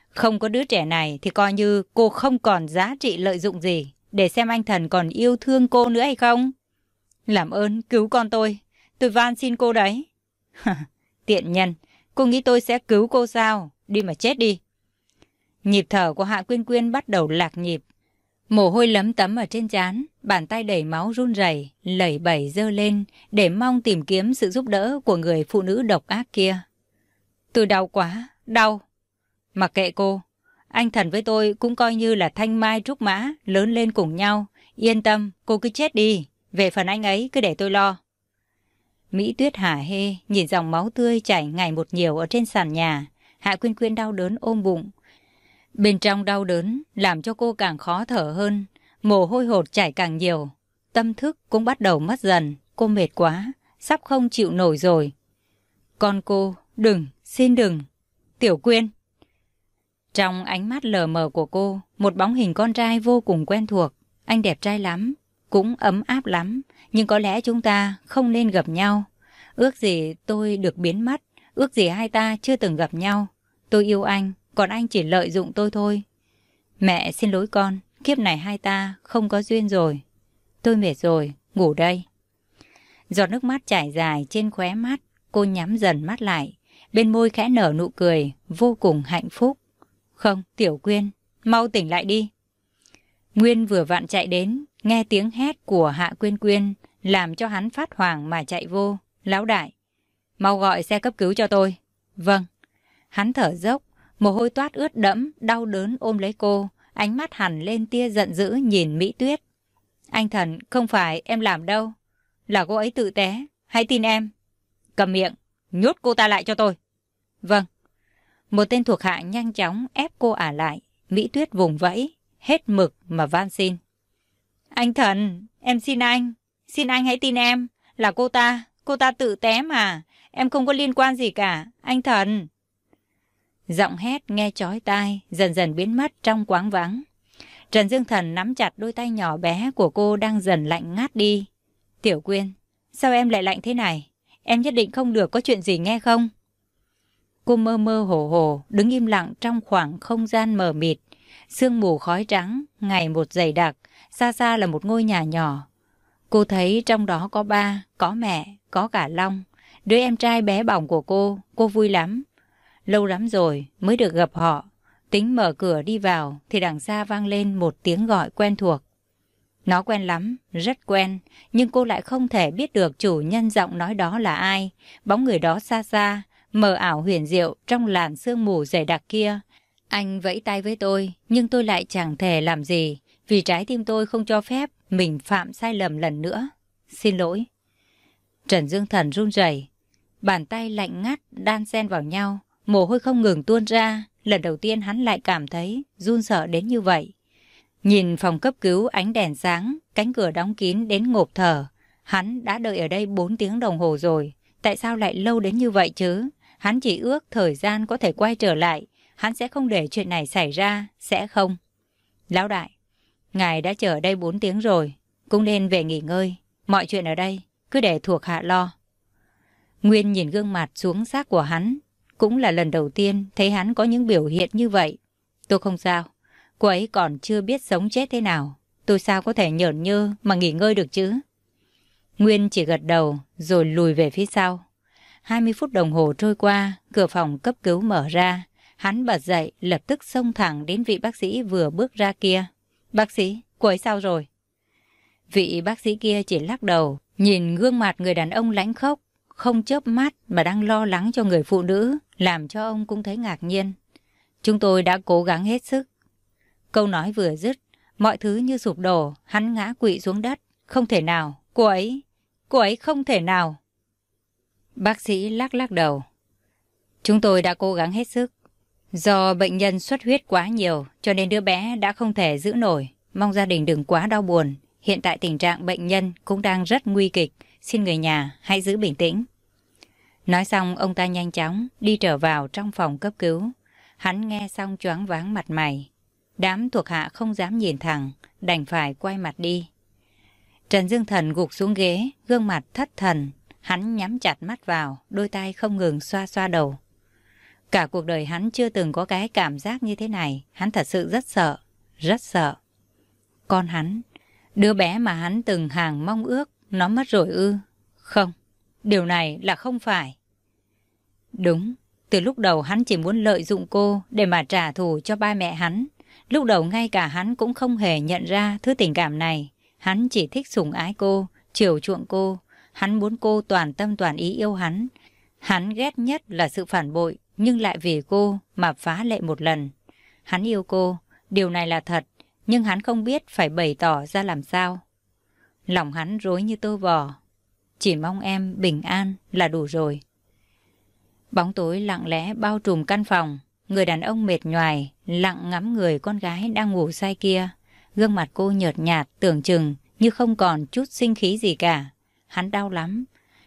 S1: không có đứa trẻ này thì coi như cô không còn giá trị lợi dụng gì để xem anh thần còn yêu thương cô nữa hay không. Làm ơn cứu con tôi, tôi van xin cô đấy. Tiện nhân, cô nghĩ tôi sẽ cứu cô sao? Đi mà chết đi. Nhịp thở của Hạ Quyên Quyên bắt đầu lạc nhịp. Mồ hôi lấm tấm ở trên trán, bàn tay đầy máu run rẩy, lẩy bẩy dơ lên để mong tìm kiếm sự giúp đỡ của người phụ nữ độc ác kia. Tôi đau quá, đau. Mặc kệ cô, anh thần với tôi cũng coi như là thanh mai trúc mã, lớn lên cùng nhau. Yên tâm, cô cứ chết đi. Về phần anh ấy cứ để tôi lo. Mỹ Tuyết hả hê, nhìn dòng máu tươi chảy ngày một nhiều ở trên sàn nhà. Hạ Quyên Quyên đau đớn ôm bụng. Bên trong đau đớn làm cho cô càng khó thở hơn. Mồ hôi hột chảy càng nhiều. Tâm thức cũng bắt đầu mất dần. Cô mệt quá, sắp không chịu nổi rồi. Con cô, đừng, xin đừng. Tiểu Quyên. Trong ánh mắt lờ mờ của cô, một bóng hình con trai vô cùng quen thuộc. Anh đẹp trai lắm, cũng ấm áp lắm, nhưng có lẽ chúng ta không nên gặp nhau. Ước gì tôi được biến mất, ước gì hai ta chưa từng gặp nhau. Tôi yêu anh, còn anh chỉ lợi dụng tôi thôi. Mẹ xin lỗi con, kiếp này hai ta không có duyên rồi. Tôi mệt rồi, ngủ đây. Giọt nước mắt chảy dài trên khóe mắt, cô nhắm dần mắt lại. Bên môi khẽ nở nụ cười, vô cùng hạnh phúc. Không, Tiểu Quyên, mau tỉnh lại đi. Nguyên vừa vặn chạy đến, nghe tiếng hét của Hạ Quyên Quyên, làm cho hắn phát hoảng mà chạy vô. Lão đại, mau gọi xe cấp cứu cho tôi. Vâng. Hắn thở dốc, mồ hôi toát ướt đẫm, đau đớn ôm lấy cô, ánh mắt hẳn lên tia giận dữ nhìn Mỹ Tuyết. Anh thần, không phải em làm đâu. Là cô ấy tự té, hãy tin em. Cầm miệng, nhốt cô ta lại cho tôi. Vâng. Một tên thuộc hạ nhanh chóng ép cô ả lại. Mỹ Tuyết vùng vẫy, hết mực mà van xin. Anh thần, em xin anh. Xin anh hãy tin em. Là cô ta, cô ta tự té mà. Em không có liên quan gì cả. Anh thần. Giọng hét nghe chói tai, dần dần biến mất trong quáng vắng. Trần Dương Thần nắm chặt đôi tay nhỏ bé của cô đang dần lạnh ngát đi. Tiểu Quyên, sao em lại lạnh thế này? Em nhất định không được có chuyện gì nghe không? Cô mơ mơ hồ hồ, đứng im lặng trong khoảng không gian mờ mịt. Sương mù khói trắng, ngày một dày đặc, xa xa là một ngôi nhà nhỏ. Cô thấy trong đó có ba, có mẹ, có cả Long. Đứa em trai bé bỏng của cô, cô vui lắm. Lâu lắm rồi mới được gặp họ. Tính mở cửa đi vào thì đằng xa vang lên một tiếng gọi quen thuộc. Nó quen lắm, rất quen, nhưng cô lại không thể biết được chủ nhân giọng nói đó là ai. Bóng người đó xa xa, mờ ảo huyền diệu trong làn sương mù dày đặc kia. Anh vẫy tay với tôi, nhưng tôi lại chẳng thể làm gì, vì trái tim tôi không cho phép mình phạm sai lầm lần nữa. Xin lỗi. Trần Dương Thần run rẩy, bàn tay lạnh ngắt đan xen vào nhau, mồ hôi không ngừng tuôn ra. Lần đầu tiên hắn lại cảm thấy run sợ đến như vậy. Nhìn phòng cấp cứu ánh đèn sáng, cánh cửa đóng kín đến ngộp thở. Hắn đã đợi ở đây 4 tiếng đồng hồ rồi. Tại sao lại lâu đến như vậy chứ? Hắn chỉ ước thời gian có thể quay trở lại. Hắn sẽ không để chuyện này xảy ra, sẽ không? Lão đại, ngài đã chờ ở đây 4 tiếng rồi. Cũng nên về nghỉ ngơi. Mọi chuyện ở đây, cứ để thuộc hạ lo. Nguyên nhìn gương mặt xuống xác của hắn. Cũng là lần đầu tiên thấy hắn có những biểu hiện như vậy. Tôi không sao. Cô ấy còn chưa biết sống chết thế nào. Tôi sao có thể nhởn nhơ mà nghỉ ngơi được chứ? Nguyên chỉ gật đầu rồi lùi về phía sau. 20 phút đồng hồ trôi qua, cửa phòng cấp cứu mở ra. Hắn bật dậy, lập tức xông thẳng đến vị bác sĩ vừa bước ra kia. Bác sĩ, cô ấy sao rồi? Vị bác sĩ kia chỉ lắc đầu, nhìn gương mặt người đàn ông lãnh khốc, không chớp mắt mà đang lo lắng cho người phụ nữ, làm cho ông cũng thấy ngạc nhiên. Chúng tôi đã cố gắng hết sức, Câu nói vừa dứt, mọi thứ như sụp đổ, hắn ngã quỵ xuống đất. Không thể nào, cô ấy, cô ấy không thể nào. Bác sĩ lắc lắc đầu. Chúng tôi đã cố gắng hết sức. Do bệnh nhân xuất huyết quá nhiều, cho nên đứa bé đã không thể giữ nổi. Mong gia đình đừng quá đau buồn. Hiện tại tình trạng bệnh nhân cũng đang rất nguy kịch. Xin người nhà hãy giữ bình tĩnh. Nói xong, ông ta nhanh chóng đi trở vào trong phòng cấp cứu. Hắn nghe xong choáng váng mặt mày. Đám thuộc hạ không dám nhìn thẳng, đành phải quay mặt đi. Trần Dương Thần gục xuống ghế, gương mặt thất thần. Hắn nhắm chặt mắt vào, đôi tay không ngừng xoa xoa đầu. Cả cuộc đời hắn chưa từng có cái cảm giác như thế này. Hắn thật sự rất sợ, rất sợ. Con hắn, đứa bé mà hắn từng hàng mong ước, nó mất rồi ư. Không, điều này là không phải. Đúng, từ lúc đầu hắn chỉ muốn lợi dụng cô để mà trả thù cho ba mẹ hắn. Lúc đầu ngay cả hắn cũng không hề nhận ra thứ tình cảm này. Hắn chỉ thích sủng ái cô, chiều chuộng cô. Hắn muốn cô toàn tâm toàn ý yêu hắn. Hắn ghét nhất là sự phản bội, nhưng lại vì cô mà phá lệ một lần. Hắn yêu cô, điều này là thật, nhưng hắn không biết phải bày tỏ ra làm sao. Lòng hắn rối như tơ vò. Chỉ mong em bình an là đủ rồi. Bóng tối lặng lẽ bao trùm căn phòng. Người đàn ông mệt nhoài, lặng ngắm người con gái đang ngủ say kia. Gương mặt cô nhợt nhạt, tưởng chừng như không còn chút sinh khí gì cả. Hắn đau lắm.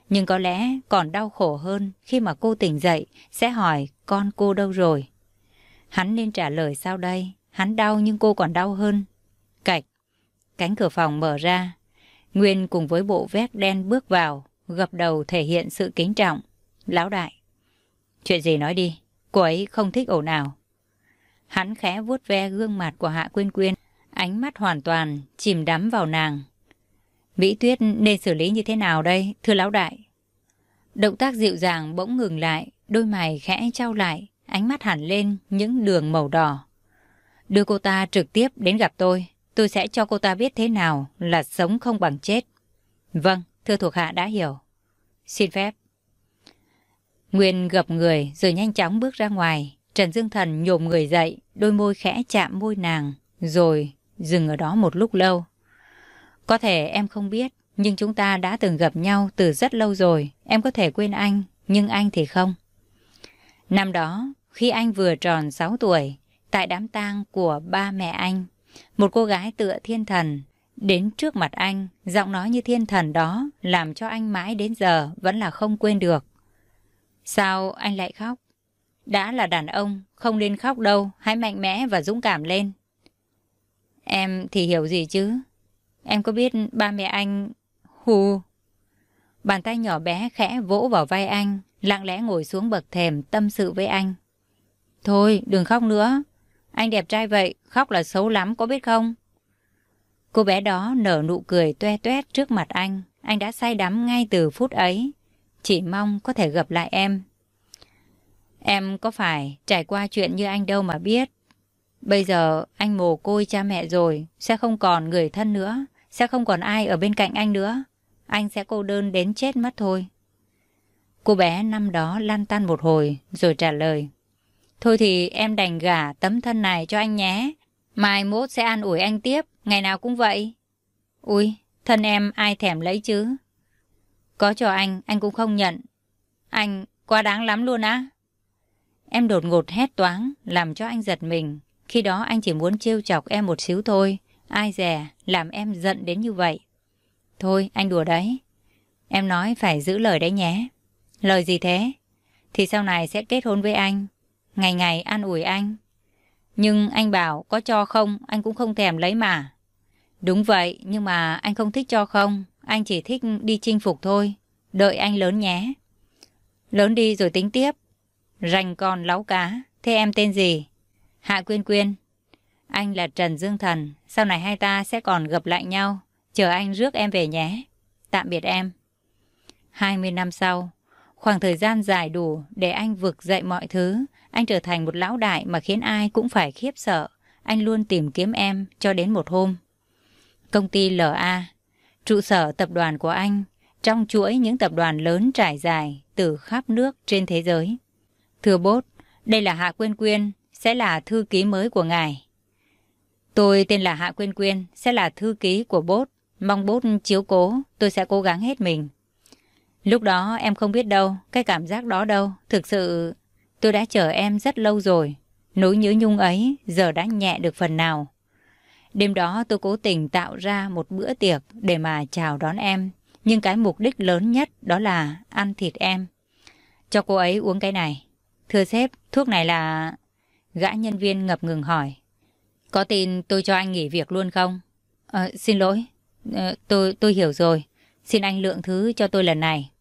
S1: Nhưng có lẽ còn đau khổ hơn khi mà cô tỉnh dậy sẽ hỏi con cô đâu rồi. Hắn nên trả lời sau đây. Hắn đau nhưng cô còn đau hơn. Cạch. Cánh cửa phòng mở ra. Nguyên cùng với bộ vét đen bước vào, gập đầu thể hiện sự kính trọng. Lão đại. Chuyện gì nói đi. Cô ấy không thích ổ nào. Hắn khẽ vuốt ve gương mặt của Hạ Quyên Quyên, ánh mắt hoàn toàn chìm đắm vào nàng. Mỹ Tuyết nên xử lý như thế nào đây, thưa lão đại? Động tác dịu dàng bỗng ngừng lại, đôi mày khẽ trao lại, ánh mắt hẳn lên những đường màu đỏ. Đưa cô ta trực tiếp đến gặp tôi, tôi sẽ cho cô ta biết thế nào là sống không bằng chết. Vâng, thưa thuộc hạ đã hiểu. Xin phép. Nguyên gập người rồi nhanh chóng bước ra ngoài. Trần Dương Thần nhổm người dậy, đôi môi khẽ chạm môi nàng, rồi dừng ở đó một lúc lâu. Có thể em không biết, nhưng chúng ta đã từng gặp nhau từ rất lâu rồi. Em có thể quên anh, nhưng anh thì không. Năm đó, khi anh vừa tròn 6 tuổi, tại đám tang của ba mẹ anh, một cô gái tựa thiên thần đến trước mặt anh, giọng nói như thiên thần đó làm cho anh mãi đến giờ vẫn là không quên được. Sao anh lại khóc? Đã là đàn ông, không nên khóc đâu, hãy mạnh mẽ và dũng cảm lên. Em thì hiểu gì chứ? Em có biết ba mẹ anh... Hù... Bàn tay nhỏ bé khẽ vỗ vào vai anh, lặng lẽ ngồi xuống bậc thềm tâm sự với anh. Thôi, đừng khóc nữa. Anh đẹp trai vậy, khóc là xấu lắm, có biết không? Cô bé đó nở nụ cười toe toét trước mặt anh. Anh đã say đắm ngay từ phút ấy. chỉ mong có thể gặp lại em. Em có phải trải qua chuyện như anh đâu mà biết. Bây giờ anh mồ côi cha mẹ rồi, sẽ không còn người thân nữa, sẽ không còn ai ở bên cạnh anh nữa. Anh sẽ cô đơn đến chết mất thôi. Cô bé năm đó lăn tăn một hồi rồi trả lời. Thôi thì em đành gả tấm thân này cho anh nhé. Mai mốt sẽ an ủi anh tiếp, ngày nào cũng vậy. Ui, thân em ai thèm lấy chứ? Có cho anh, anh cũng không nhận. Anh quá đáng lắm luôn á. Em đột ngột hét toáng, làm cho anh giật mình. Khi đó anh chỉ muốn trêu chọc em một xíu thôi. Ai dè, làm em giận đến như vậy. Thôi, anh đùa đấy. Em nói phải giữ lời đấy nhé. Lời gì thế? Thì sau này sẽ kết hôn với anh. Ngày ngày an ủi anh. Nhưng anh bảo có cho không, anh cũng không thèm lấy mà. Đúng vậy, nhưng mà anh không thích cho không. Anh chỉ thích đi chinh phục thôi. Đợi anh lớn nhé. Lớn đi rồi tính tiếp. Rành con láo cá. Thế em tên gì? Hạ Quyên Quyên. Anh là Trần Dương Thần. Sau này hai ta sẽ còn gặp lại nhau. Chờ anh rước em về nhé. Tạm biệt em. 20 năm sau, khoảng thời gian dài đủ để anh vực dậy mọi thứ. Anh trở thành một lão đại mà khiến ai cũng phải khiếp sợ. Anh luôn tìm kiếm em cho đến một hôm. Công ty LA, trụ sở tập đoàn của anh, trong chuỗi những tập đoàn lớn trải dài từ khắp nước trên thế giới. Thưa bốt, đây là Hạ Quyên Quyên, sẽ là thư ký mới của ngài. Tôi tên là Hạ Quyên Quyên, sẽ là thư ký của bốt. Mong bốt chiếu cố, tôi sẽ cố gắng hết mình. Lúc đó em không biết đâu, cái cảm giác đó đâu. Thực sự, tôi đã chờ em rất lâu rồi. Nỗi nhớ nhung ấy giờ đã nhẹ được phần nào. Đêm đó tôi cố tình tạo ra một bữa tiệc để mà chào đón em. Nhưng cái mục đích lớn nhất đó là ăn thịt em. Cho cô ấy uống cái này. Thưa sếp, thuốc này là... Gã nhân viên ngập ngừng hỏi. Có tin tôi cho anh nghỉ việc luôn không? À, xin lỗi, à, tôi tôi hiểu rồi. Xin anh lượng thứ cho tôi lần này.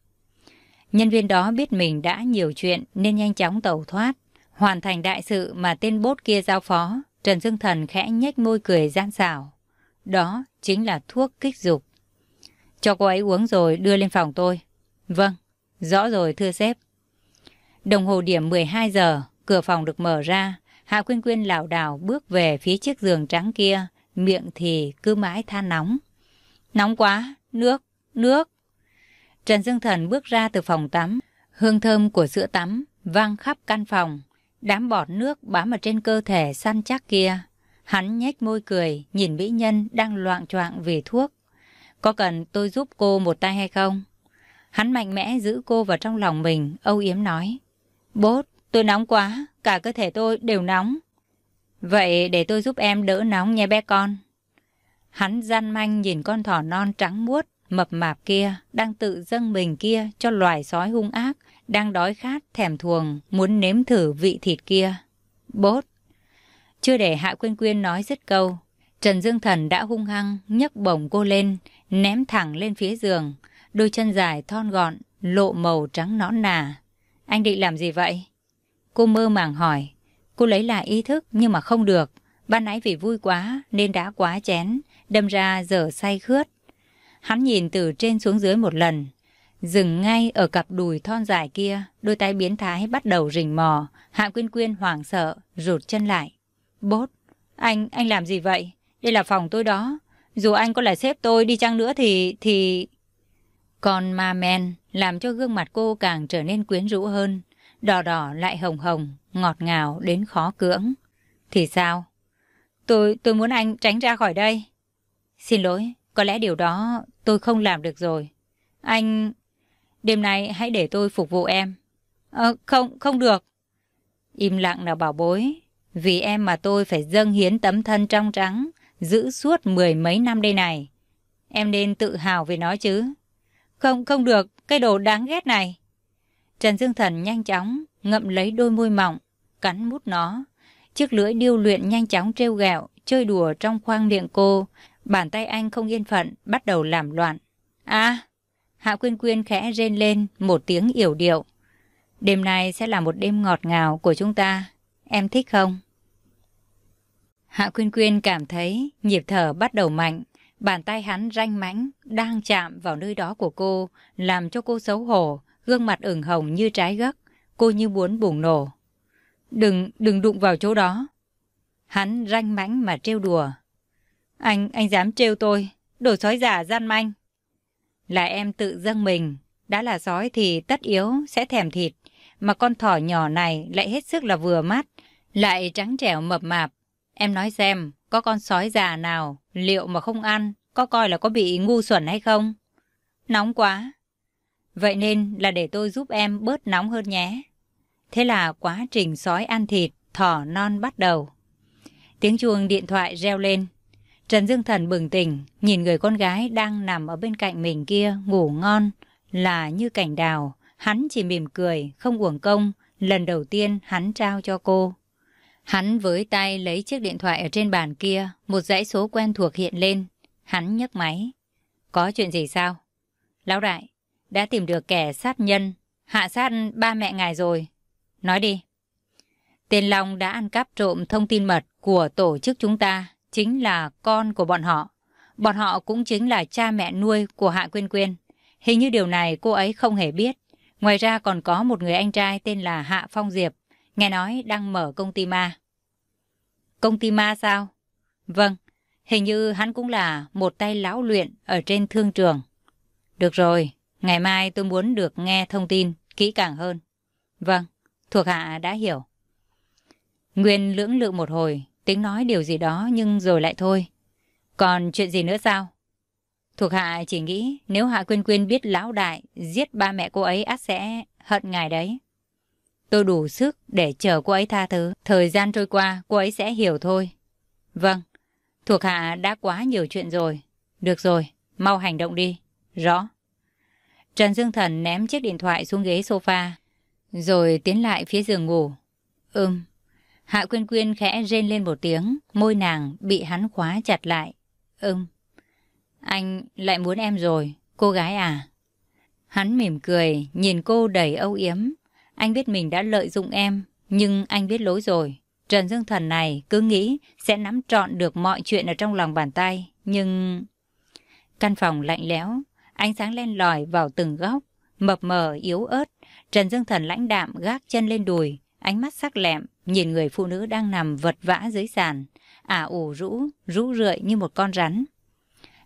S1: Nhân viên đó biết mình đã nhiều chuyện nên nhanh chóng tẩu thoát. Hoàn thành đại sự mà tên bốt kia giao phó. Trần Dương Thần khẽ nhếch môi cười gian xảo. Đó chính là thuốc kích dục. Cho cô ấy uống rồi đưa lên phòng tôi. Vâng, rõ rồi thưa sếp. Đồng hồ điểm 12 giờ, cửa phòng được mở ra. Hạ Quyên Quyên lảo đảo bước về phía chiếc giường trắng kia, miệng thì cứ mãi than nóng. Nóng quá, nước, nước. Trần Dương Thần bước ra từ phòng tắm, hương thơm của sữa tắm vang khắp căn phòng. Đám bọt nước bám ở trên cơ thể săn chắc kia. Hắn nhếch môi cười, nhìn mỹ nhân đang loạn choạng vì thuốc. Có cần tôi giúp cô một tay hay không? Hắn mạnh mẽ giữ cô vào trong lòng mình, âu yếm nói. Bốt, tôi nóng quá, cả cơ thể tôi đều nóng. Vậy để tôi giúp em đỡ nóng nha bé con. Hắn gian manh nhìn con thỏ non trắng muốt, mập mạp kia, đang tự dâng mình kia cho loài sói hung ác, đang đói khát, thèm thuồng, muốn nếm thử vị thịt kia. Bốt! Chưa để Hạ Quyên Quyên nói dứt câu, Trần Dương Thần đã hung hăng nhấc bổng cô lên, ném thẳng lên phía giường, đôi chân dài thon gọn, lộ màu trắng nõn nà. Anh định làm gì vậy? Cô mơ màng hỏi. Cô lấy lại ý thức nhưng mà không được. Ban nãy vì vui quá nên đã quá chén, đâm ra giờ say khướt. Hắn nhìn từ trên xuống dưới một lần, dừng ngay ở cặp đùi thon dài kia, đôi tay biến thái bắt đầu rình mò. Hạ Quyên Quyên hoảng sợ, rụt chân lại. Bốt, anh, anh làm gì vậy? Đây là phòng tôi đó. Dù anh có là sếp tôi đi chăng nữa thì... thì... Còn ma men làm cho gương mặt cô càng trở nên quyến rũ hơn. Đỏ đỏ lại hồng hồng, ngọt ngào đến khó cưỡng. Thì sao? Tôi, tôi muốn anh tránh ra khỏi đây. Xin lỗi, có lẽ điều đó tôi không làm được rồi. Anh... Đêm nay hãy để tôi phục vụ em. À, không, không được. Im lặng là bảo bối. Vì em mà tôi phải dâng hiến tấm thân trong trắng, giữ suốt mười mấy năm đây này. Em nên tự hào về nó chứ. Không, không được, cái đồ đáng ghét này. Trần Dương Thần nhanh chóng ngậm lấy đôi môi mỏng, cắn mút nó. Chiếc lưỡi điêu luyện nhanh chóng treo gẹo, chơi đùa trong khoang miệng cô. Bàn tay anh không yên phận, bắt đầu làm loạn. À, Hạ Quyên Quyên khẽ rên lên một tiếng yểu điệu. Đêm nay sẽ là một đêm ngọt ngào của chúng ta. Em thích không? Hạ Quyên Quyên cảm thấy nhịp thở bắt đầu mạnh. Bàn tay hắn ranh mãnh đang chạm vào nơi đó của cô, làm cho cô xấu hổ, gương mặt ửng hồng như trái gấc, cô như muốn bùng nổ. Đừng, đừng đụng vào chỗ đó. Hắn ranh mãnh mà trêu đùa. Anh, anh dám trêu tôi, đồ sói giả gian manh. Là em tự dâng mình, đã là sói thì tất yếu sẽ thèm thịt, mà con thỏ nhỏ này lại hết sức là vừa mắt, lại trắng trẻo mập mạp. Em nói xem, có con sói già nào, liệu mà không ăn, có coi là có bị ngu xuẩn hay không? Nóng quá. Vậy nên là để tôi giúp em bớt nóng hơn nhé. Thế là quá trình sói ăn thịt, thỏ non bắt đầu. Tiếng chuông điện thoại reo lên. Trần Dương Thần bừng tỉnh, nhìn người con gái đang nằm ở bên cạnh mình kia ngủ ngon, là như cảnh đào. Hắn chỉ mỉm cười, không uổng công, lần đầu tiên hắn trao cho cô. Hắn với tay lấy chiếc điện thoại ở trên bàn kia, một dãy số quen thuộc hiện lên. Hắn nhấc máy. Có chuyện gì sao? Lão đại, đã tìm được kẻ sát nhân, hạ sát ba mẹ ngài rồi. Nói đi. Tên Long đã ăn cắp trộm thông tin mật của tổ chức chúng ta, chính là con của bọn họ. Bọn họ cũng chính là cha mẹ nuôi của Hạ Quyên Quyên. Hình như điều này cô ấy không hề biết. Ngoài ra còn có một người anh trai tên là Hạ Phong Diệp, nghe nói đang mở công ty ma. Công ty ma sao? Vâng, hình như hắn cũng là một tay lão luyện ở trên thương trường. Được rồi, ngày mai tôi muốn được nghe thông tin kỹ càng hơn. Vâng, thuộc hạ đã hiểu. Nguyên lưỡng lự một hồi, tính nói điều gì đó nhưng rồi lại thôi. Còn chuyện gì nữa sao? Thuộc hạ chỉ nghĩ nếu Hạ Quyên Quyên biết lão đại giết ba mẹ cô ấy ắt sẽ hận ngài đấy. Tôi đủ sức để chờ cô ấy tha thứ. Thời gian trôi qua, cô ấy sẽ hiểu thôi. Vâng, thuộc hạ đã quá nhiều chuyện rồi. Được rồi, mau hành động đi. Rõ. Trần Dương Thần ném chiếc điện thoại xuống ghế sofa, rồi tiến lại phía giường ngủ. Ừm. Hạ Quyên Quyên khẽ rên lên một tiếng, môi nàng bị hắn khóa chặt lại. Ừm. Anh lại muốn em rồi, cô gái à? Hắn mỉm cười, nhìn cô đầy âu yếm. Anh biết mình đã lợi dụng em, nhưng anh biết lỗi rồi. Trần Dương Thần này cứ nghĩ sẽ nắm trọn được mọi chuyện ở trong lòng bàn tay. Nhưng... Căn phòng lạnh lẽo, ánh sáng len lỏi vào từng góc, mập mờ yếu ớt. Trần Dương Thần lãnh đạm gác chân lên đùi, ánh mắt sắc lẹm, nhìn người phụ nữ đang nằm vật vã dưới sàn. Ả ủ rũ, rũ rượi như một con rắn.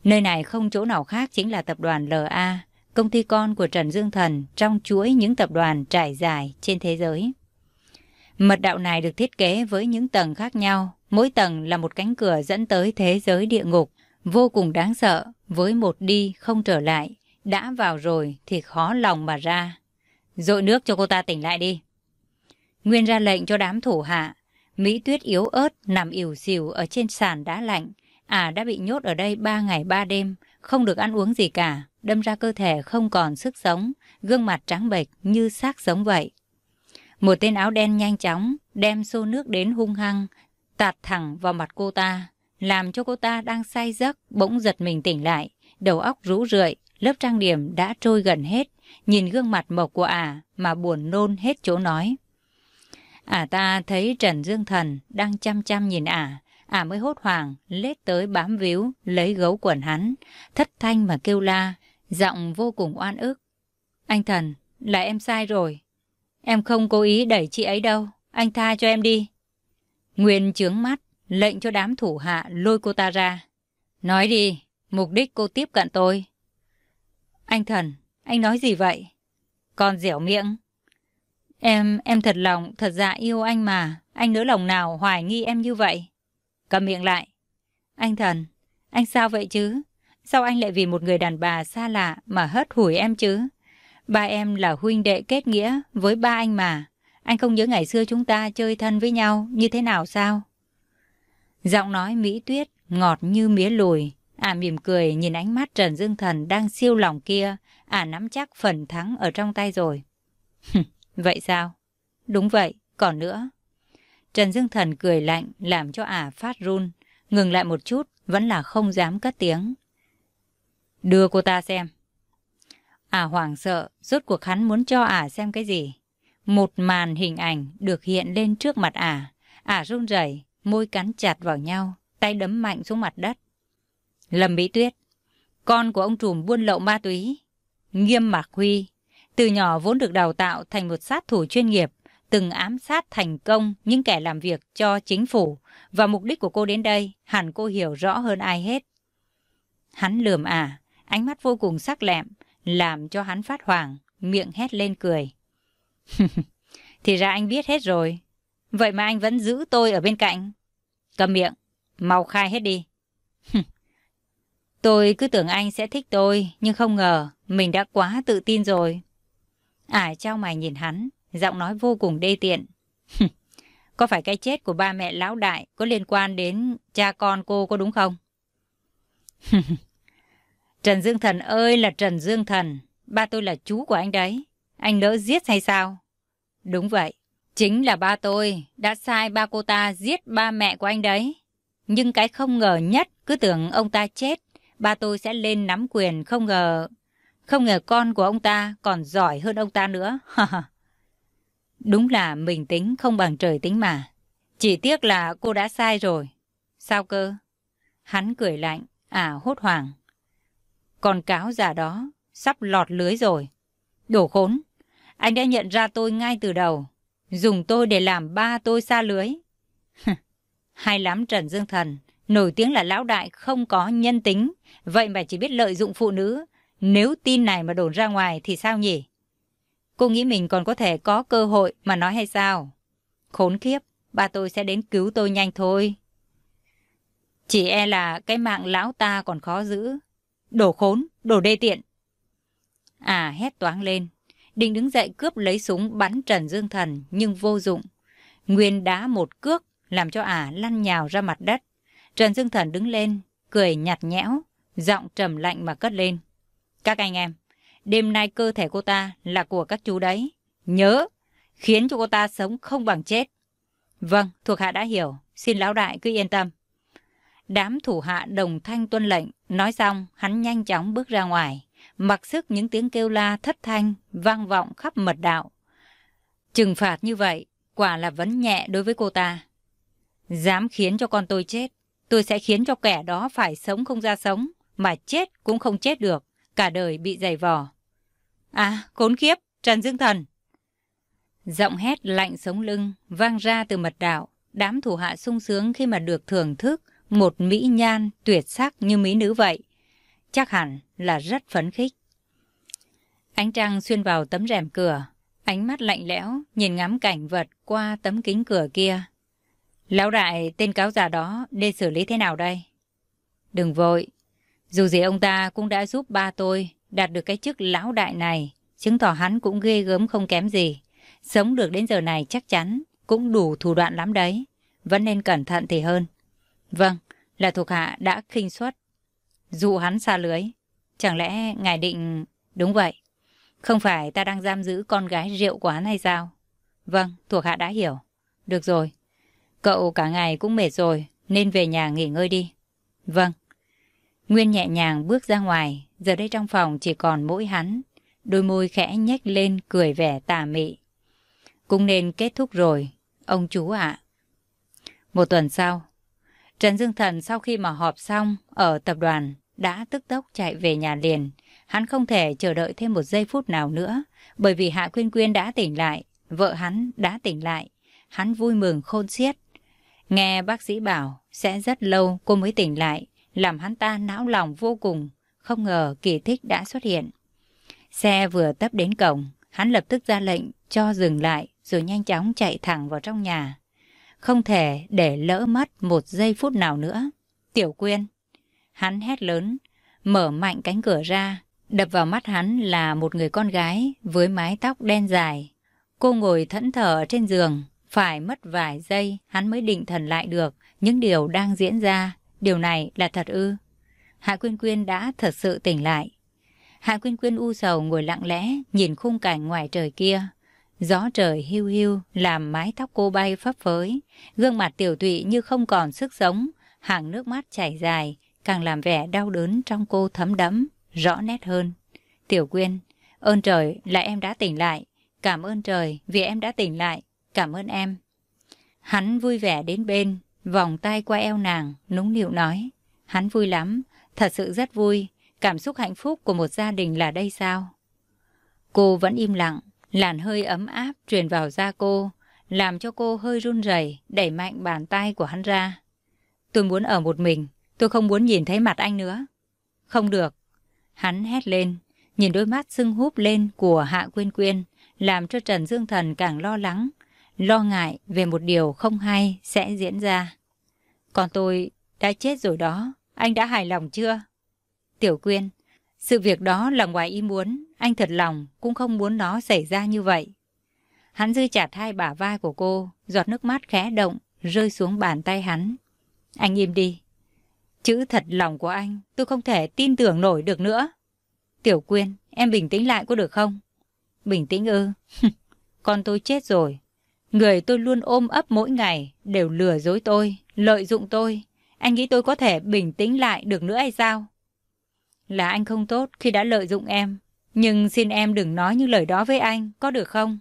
S1: Nơi này không chỗ nào khác chính là tập đoàn LA, công ty con của Trần Dương Thần trong chuỗi những tập đoàn trải dài trên thế giới. Mật đạo này được thiết kế với những tầng khác nhau, mỗi tầng là một cánh cửa dẫn tới thế giới địa ngục, vô cùng đáng sợ, với một đi không trở lại, đã vào rồi thì khó lòng mà ra. Dội nước cho cô ta tỉnh lại đi. Nguyên ra lệnh cho đám thủ hạ, Mỹ Tuyết yếu ớt nằm ỉu xìu ở trên sàn đá lạnh, À đã bị nhốt ở đây ba ngày ba đêm, không được ăn uống gì cả, đâm ra cơ thể không còn sức sống, gương mặt trắng bệch như xác sống vậy. Một tên áo đen nhanh chóng đem xô nước đến hung hăng, tạt thẳng vào mặt cô ta, làm cho cô ta đang say giấc bỗng giật mình tỉnh lại, đầu óc rũ rượi, lớp trang điểm đã trôi gần hết, nhìn gương mặt mộc của ả mà buồn nôn hết chỗ nói. Ả ta thấy Trần Dương Thần đang chăm chăm nhìn ả, ả mới hốt hoảng, lết tới bám víu, lấy gấu quần hắn, thất thanh mà kêu la, giọng vô cùng oan ức. Anh thần, là em sai rồi. Em không cố ý đẩy chị ấy đâu, anh tha cho em đi. Nguyên trướng mắt, lệnh cho đám thủ hạ lôi cô ta ra. Nói đi, mục đích cô tiếp cận tôi. Anh thần, anh nói gì vậy? Con dẻo miệng. Em, em thật lòng, thật dạ yêu anh mà. Anh nỡ lòng nào hoài nghi em như vậy? Cầm miệng lại. Anh thần, anh sao vậy chứ? Sao anh lại vì một người đàn bà xa lạ mà hất hủi em chứ? Ba em là huynh đệ kết nghĩa với ba anh mà. Anh không nhớ ngày xưa chúng ta chơi thân với nhau như thế nào sao? Giọng nói Mỹ Tuyết ngọt như mía lùi. À mỉm cười nhìn ánh mắt Trần Dương Thần đang siêu lòng kia. À nắm chắc phần thắng ở trong tay rồi. vậy sao? Đúng vậy, còn nữa. Trần Dương Thần cười lạnh làm cho ả phát run. Ngừng lại một chút, vẫn là không dám cất tiếng. Đưa cô ta xem. Ả hoảng sợ, rốt cuộc hắn muốn cho ả xem cái gì. Một màn hình ảnh được hiện lên trước mặt ả. Ả run rẩy, môi cắn chặt vào nhau, tay đấm mạnh xuống mặt đất. Lâm Mỹ Tuyết, con của ông trùm buôn lậu ma túy, Nghiêm Mạc Huy, từ nhỏ vốn được đào tạo thành một sát thủ chuyên nghiệp, từng ám sát thành công những kẻ làm việc cho chính phủ. Và mục đích của cô đến đây, hẳn cô hiểu rõ hơn ai hết. Hắn lườm à, ánh mắt vô cùng sắc lẹm, làm cho hắn phát hoảng, miệng hét lên cười. Thì ra anh biết hết rồi. Vậy mà anh vẫn giữ tôi ở bên cạnh. Cầm miệng, mau khai hết đi. tôi cứ tưởng anh sẽ thích tôi, nhưng không ngờ mình đã quá tự tin rồi. Ả trao mày nhìn hắn, giọng nói vô cùng đê tiện. có phải cái chết của ba mẹ lão đại có liên quan đến cha con cô có đúng không? Trần Dương Thần ơi là Trần Dương Thần, ba tôi là chú của anh đấy. Anh lỡ giết hay sao? Đúng vậy, chính là ba tôi đã sai ba cô ta giết ba mẹ của anh đấy. Nhưng cái không ngờ nhất cứ tưởng ông ta chết, ba tôi sẽ lên nắm quyền không ngờ... Không ngờ con của ông ta còn giỏi hơn ông ta nữa. Đúng là mình tính không bằng trời tính mà. Chỉ tiếc là cô đã sai rồi. Sao cơ? Hắn cười lạnh, à hốt hoảng. Còn cáo già đó sắp lọt lưới rồi. Đổ khốn, anh đã nhận ra tôi ngay từ đầu. Dùng tôi để làm ba tôi xa lưới. Hay lắm Trần Dương Thần, nổi tiếng là lão đại không có nhân tính, vậy mà chỉ biết lợi dụng phụ nữ. Nếu tin này mà đồn ra ngoài thì sao nhỉ? Cô nghĩ mình còn có thể có cơ hội mà nói hay sao? Khốn kiếp, ba tôi sẽ đến cứu tôi nhanh thôi. Chỉ e là cái mạng lão ta còn khó giữ. Đổ khốn, đổ đê tiện. À hét toáng lên. Định đứng dậy cướp lấy súng bắn Trần Dương Thần nhưng vô dụng. Nguyên đá một cước làm cho ả lăn nhào ra mặt đất. Trần Dương Thần đứng lên, cười nhạt nhẽo, giọng trầm lạnh mà cất lên. Các anh em, đêm nay cơ thể cô ta là của các chú đấy. Nhớ, khiến cho cô ta sống không bằng chết. Vâng, thuộc hạ đã hiểu, xin lão đại cứ yên tâm. Đám thủ hạ đồng thanh tuân lệnh, nói xong hắn nhanh chóng bước ra ngoài, mặc sức những tiếng kêu la thất thanh vang vọng khắp mật đạo. Trừng phạt như vậy, quả là vấn nhẹ đối với cô ta. Dám khiến cho con tôi chết, tôi sẽ khiến cho kẻ đó phải sống không ra sống, mà chết cũng không chết được, cả đời bị dày vò. À, khốn khiếp, Trần Dương Thần! Giọng hét lạnh sống lưng vang ra từ mật đạo, đám thủ hạ sung sướng khi mà được thưởng thức một mỹ nhan tuyệt sắc như mỹ nữ vậy. Chắc hẳn là rất phấn khích. Ánh trăng xuyên vào tấm rèm cửa, ánh mắt lạnh lẽo nhìn ngắm cảnh vật qua tấm kính cửa kia. Lão đại tên cáo già đó nên xử lý thế nào đây? Đừng vội, dù gì ông ta cũng đã giúp ba tôi đạt được cái chức lão đại này, chứng tỏ hắn cũng ghê gớm không kém gì. Sống được đến giờ này chắc chắn cũng đủ thủ đoạn lắm đấy, vẫn nên cẩn thận thì hơn. Vâng, là thuộc hạ đã khinh suất. Dụ hắn xa lưới. Chẳng lẽ ngài định... Đúng vậy. Không phải ta đang giam giữ con gái rượu của hắn hay sao? Vâng, thuộc hạ đã hiểu. Được rồi. Cậu cả ngày cũng mệt rồi, nên về nhà nghỉ ngơi đi. Vâng. Nguyên nhẹ nhàng bước ra ngoài, giờ đây trong phòng chỉ còn mỗi hắn. Đôi môi khẽ nhếch lên cười vẻ tà mị. Cũng nên kết thúc rồi, ông chú ạ. Một tuần sau, Trần Dương Thần sau khi mà họp xong ở tập đoàn đã tức tốc chạy về nhà liền. Hắn không thể chờ đợi thêm một giây phút nào nữa bởi vì Hạ Quyên Quyên đã tỉnh lại, vợ hắn đã tỉnh lại. Hắn vui mừng khôn xiết. Nghe bác sĩ bảo sẽ rất lâu cô mới tỉnh lại, làm hắn ta não lòng vô cùng. Không ngờ kỳ thích đã xuất hiện. Xe vừa tấp đến cổng, hắn lập tức ra lệnh cho dừng lại rồi nhanh chóng chạy thẳng vào trong nhà. Không thể để lỡ mất một giây phút nào nữa. Tiểu Quyên. Hắn hét lớn, mở mạnh cánh cửa ra. Đập vào mắt hắn là một người con gái với mái tóc đen dài. Cô ngồi thẫn thờ trên giường. Phải mất vài giây hắn mới định thần lại được những điều đang diễn ra. Điều này là thật ư. Hạ Quyên Quyên đã thật sự tỉnh lại. Hạ Quyên Quyên u sầu ngồi lặng lẽ nhìn khung cảnh ngoài trời kia. Gió trời hiu hiu làm mái tóc cô bay phấp phới, gương mặt tiểu tụy như không còn sức sống, hàng nước mắt chảy dài, càng làm vẻ đau đớn trong cô thấm đẫm, rõ nét hơn. Tiểu Quyên, ơn trời là em đã tỉnh lại, cảm ơn trời vì em đã tỉnh lại, cảm ơn em. Hắn vui vẻ đến bên, vòng tay qua eo nàng, núng nịu nói. Hắn vui lắm, thật sự rất vui, cảm xúc hạnh phúc của một gia đình là đây sao? Cô vẫn im lặng, làn hơi ấm áp truyền vào da cô, làm cho cô hơi run rẩy, đẩy mạnh bàn tay của hắn ra. Tôi muốn ở một mình, tôi không muốn nhìn thấy mặt anh nữa. Không được. Hắn hét lên, nhìn đôi mắt sưng húp lên của Hạ Quyên Quyên, làm cho Trần Dương Thần càng lo lắng, lo ngại về một điều không hay sẽ diễn ra. Còn tôi đã chết rồi đó, anh đã hài lòng chưa? Tiểu Quyên, sự việc đó là ngoài ý muốn, anh thật lòng cũng không muốn nó xảy ra như vậy. Hắn dư chặt hai bả vai của cô, giọt nước mắt khẽ động, rơi xuống bàn tay hắn. Anh im đi. Chữ thật lòng của anh, tôi không thể tin tưởng nổi được nữa. Tiểu Quyên, em bình tĩnh lại có được không? Bình tĩnh ư? Con tôi chết rồi. Người tôi luôn ôm ấp mỗi ngày đều lừa dối tôi, lợi dụng tôi. Anh nghĩ tôi có thể bình tĩnh lại được nữa hay sao? Là anh không tốt khi đã lợi dụng em. Nhưng xin em đừng nói những lời đó với anh, có được không?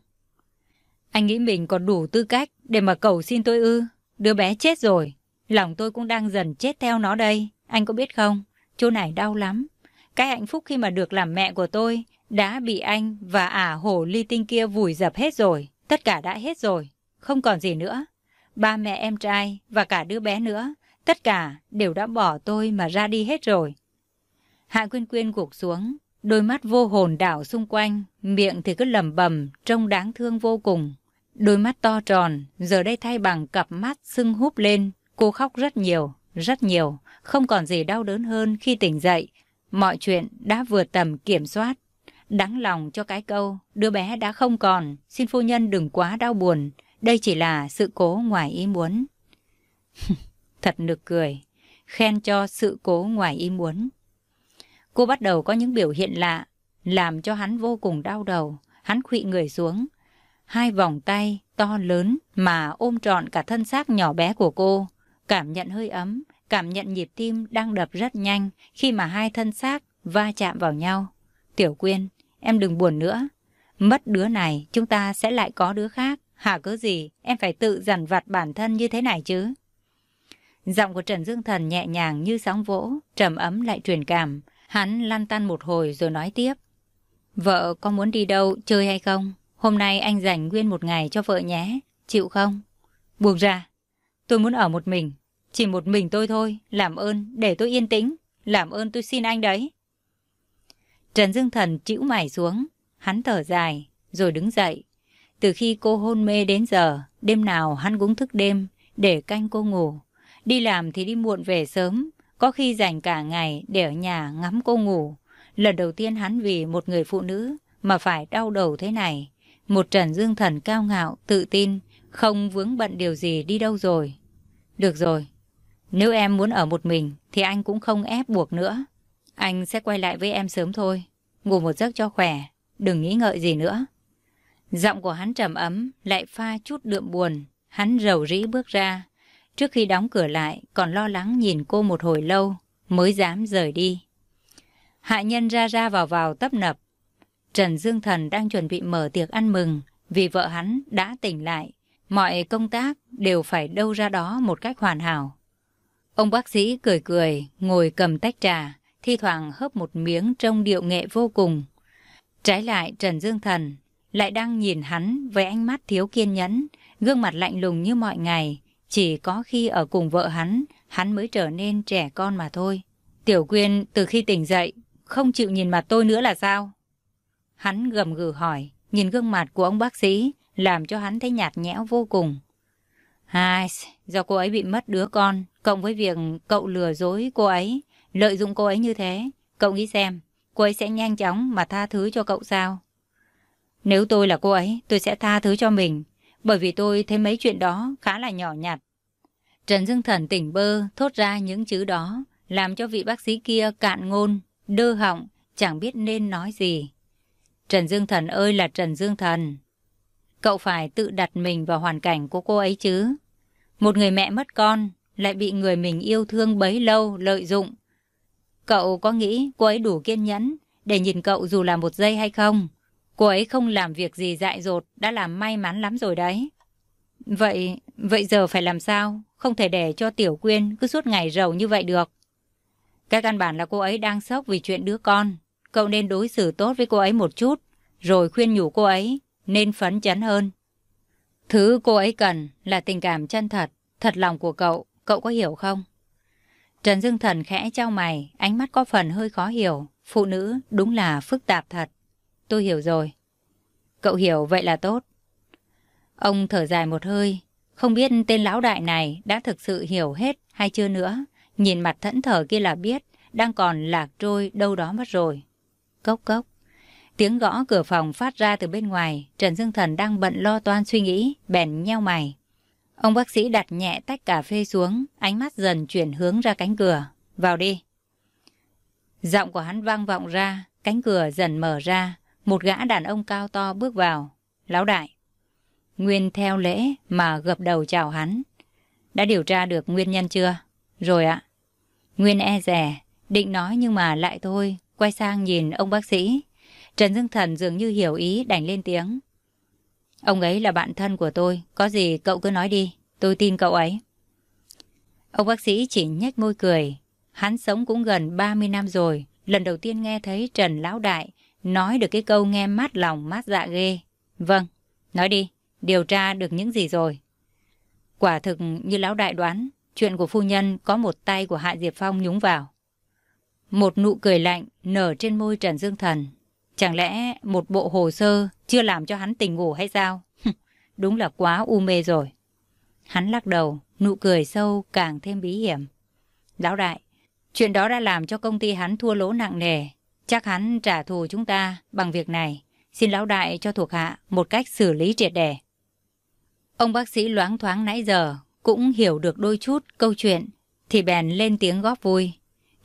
S1: Anh nghĩ mình còn đủ tư cách để mà cầu xin tôi ư. Đứa bé chết rồi. Lòng tôi cũng đang dần chết theo nó đây. Anh có biết không? Chỗ này đau lắm. Cái hạnh phúc khi mà được làm mẹ của tôi đã bị anh và ả hổ ly tinh kia vùi dập hết rồi. Tất cả đã hết rồi. Không còn gì nữa. Ba mẹ em trai và cả đứa bé nữa. Tất cả đều đã bỏ tôi mà ra đi hết rồi. Hạ Quyên Quyên gục xuống, đôi mắt vô hồn đảo xung quanh, miệng thì cứ lầm bầm, trông đáng thương vô cùng. Đôi mắt to tròn, giờ đây thay bằng cặp mắt sưng húp lên, cô khóc rất nhiều, rất nhiều, không còn gì đau đớn hơn khi tỉnh dậy. Mọi chuyện đã vượt tầm kiểm soát. Đáng lòng cho cái câu, đứa bé đã không còn, xin phu nhân đừng quá đau buồn, đây chỉ là sự cố ngoài ý muốn. Thật nực cười, khen cho sự cố ngoài ý muốn. Cô bắt đầu có những biểu hiện lạ, làm cho hắn vô cùng đau đầu. Hắn khụy người xuống. Hai vòng tay to lớn mà ôm trọn cả thân xác nhỏ bé của cô. Cảm nhận hơi ấm, cảm nhận nhịp tim đang đập rất nhanh khi mà hai thân xác va chạm vào nhau. Tiểu Quyên, em đừng buồn nữa. Mất đứa này, chúng ta sẽ lại có đứa khác. Hả cớ gì, em phải tự dằn vặt bản thân như thế này chứ? Giọng của Trần Dương Thần nhẹ nhàng như sóng vỗ, trầm ấm lại truyền cảm. Hắn lăn tăn một hồi rồi nói tiếp. Vợ có muốn đi đâu chơi hay không? Hôm nay anh dành nguyên một ngày cho vợ nhé. Chịu không? Buông ra. Tôi muốn ở một mình. Chỉ một mình tôi thôi. Làm ơn, để tôi yên tĩnh. Làm ơn tôi xin anh đấy. Trần Dương Thần chĩu mày xuống. Hắn thở dài, rồi đứng dậy. Từ khi cô hôn mê đến giờ, đêm nào hắn cũng thức đêm để canh cô ngủ. Đi làm thì đi muộn về sớm, có khi dành cả ngày để ở nhà ngắm cô ngủ. Lần đầu tiên hắn vì một người phụ nữ mà phải đau đầu thế này. Một Trần Dương Thần cao ngạo, tự tin, không vướng bận điều gì đi đâu rồi. Được rồi, nếu em muốn ở một mình thì anh cũng không ép buộc nữa. Anh sẽ quay lại với em sớm thôi. Ngủ một giấc cho khỏe, đừng nghĩ ngợi gì nữa. Giọng của hắn trầm ấm, lại pha chút đượm buồn. Hắn rầu rĩ bước ra, Trước khi đóng cửa lại, còn lo lắng nhìn cô một hồi lâu, mới dám rời đi. Hạ nhân ra ra vào vào tấp nập. Trần Dương Thần đang chuẩn bị mở tiệc ăn mừng vì vợ hắn đã tỉnh lại. Mọi công tác đều phải đâu ra đó một cách hoàn hảo. Ông bác sĩ cười cười, ngồi cầm tách trà, thi thoảng hớp một miếng trong điệu nghệ vô cùng. Trái lại Trần Dương Thần lại đang nhìn hắn với ánh mắt thiếu kiên nhẫn, gương mặt lạnh lùng như mọi ngày, chỉ có khi ở cùng vợ hắn, hắn mới trở nên trẻ con mà thôi. Tiểu Quyên từ khi tỉnh dậy, không chịu nhìn mặt tôi nữa là sao? Hắn gầm gừ hỏi, nhìn gương mặt của ông bác sĩ, làm cho hắn thấy nhạt nhẽo vô cùng. Hai, do cô ấy bị mất đứa con, cộng với việc cậu lừa dối cô ấy, lợi dụng cô ấy như thế, cậu nghĩ xem, cô ấy sẽ nhanh chóng mà tha thứ cho cậu sao? Nếu tôi là cô ấy, tôi sẽ tha thứ cho mình, bởi vì tôi thấy mấy chuyện đó khá là nhỏ nhặt. Trần Dương Thần tỉnh bơ thốt ra những chữ đó, làm cho vị bác sĩ kia cạn ngôn, đơ họng, chẳng biết nên nói gì. Trần Dương Thần ơi là Trần Dương Thần. Cậu phải tự đặt mình vào hoàn cảnh của cô ấy chứ. Một người mẹ mất con, lại bị người mình yêu thương bấy lâu lợi dụng. Cậu có nghĩ cô ấy đủ kiên nhẫn để nhìn cậu dù là một giây hay không? Cô ấy không làm việc gì dại dột đã làm may mắn lắm rồi đấy. Vậy, vậy giờ phải làm sao? Không thể để cho Tiểu Quyên cứ suốt ngày rầu như vậy được. Cái căn bản là cô ấy đang sốc vì chuyện đứa con. Cậu nên đối xử tốt với cô ấy một chút. rồi khuyên nhủ cô ấy nên phấn chấn hơn. Thứ cô ấy cần là tình cảm chân thật, thật lòng của cậu, cậu có hiểu không? Trần Dương Thần khẽ trao mày, ánh mắt có phần hơi khó hiểu. Phụ nữ đúng là phức tạp thật. Tôi hiểu rồi. Cậu hiểu vậy là tốt. Ông thở dài một hơi, không biết tên lão đại này đã thực sự hiểu hết hay chưa nữa. Nhìn mặt thẫn thờ kia là biết, đang còn lạc trôi đâu đó mất rồi. Cốc cốc. Tiếng gõ cửa phòng phát ra từ bên ngoài, Trần Dương Thần đang bận lo toan suy nghĩ, bèn nheo mày. Ông bác sĩ đặt nhẹ tách cà phê xuống, ánh mắt dần chuyển hướng ra cánh cửa. Vào đi. Giọng của hắn vang vọng ra, cánh cửa dần mở ra, một gã đàn ông cao to bước vào. Lão đại. Nguyên theo lễ mà gập đầu chào hắn. Đã điều tra được nguyên nhân chưa? Rồi ạ. Nguyên e rẻ, định nói nhưng mà lại thôi, quay sang nhìn ông bác sĩ. Trần Dương Thần dường như hiểu ý đành lên tiếng. Ông ấy là bạn thân của tôi, có gì cậu cứ nói đi, tôi tin cậu ấy. Ông bác sĩ chỉ nhếch môi cười. Hắn sống cũng gần 30 năm rồi, lần đầu tiên nghe thấy Trần Lão Đại nói được cái câu nghe mát lòng mát dạ ghê. Vâng, nói đi, điều tra được những gì rồi? Quả thực như Lão Đại đoán, chuyện của phu nhân có một tay của Hạ Diệp Phong nhúng vào. Một nụ cười lạnh nở trên môi Trần Dương Thần. Chẳng lẽ một bộ hồ sơ chưa làm cho hắn tỉnh ngủ hay sao? Đúng là quá u mê rồi. Hắn lắc đầu, nụ cười sâu càng thêm bí hiểm. Lão đại, chuyện đó đã làm cho công ty hắn thua lỗ nặng nề. Chắc hắn trả thù chúng ta bằng việc này. Xin lão đại cho thuộc hạ một cách xử lý triệt đề. Ông bác sĩ loáng thoáng nãy giờ cũng hiểu được đôi chút câu chuyện, thì bèn lên tiếng góp vui.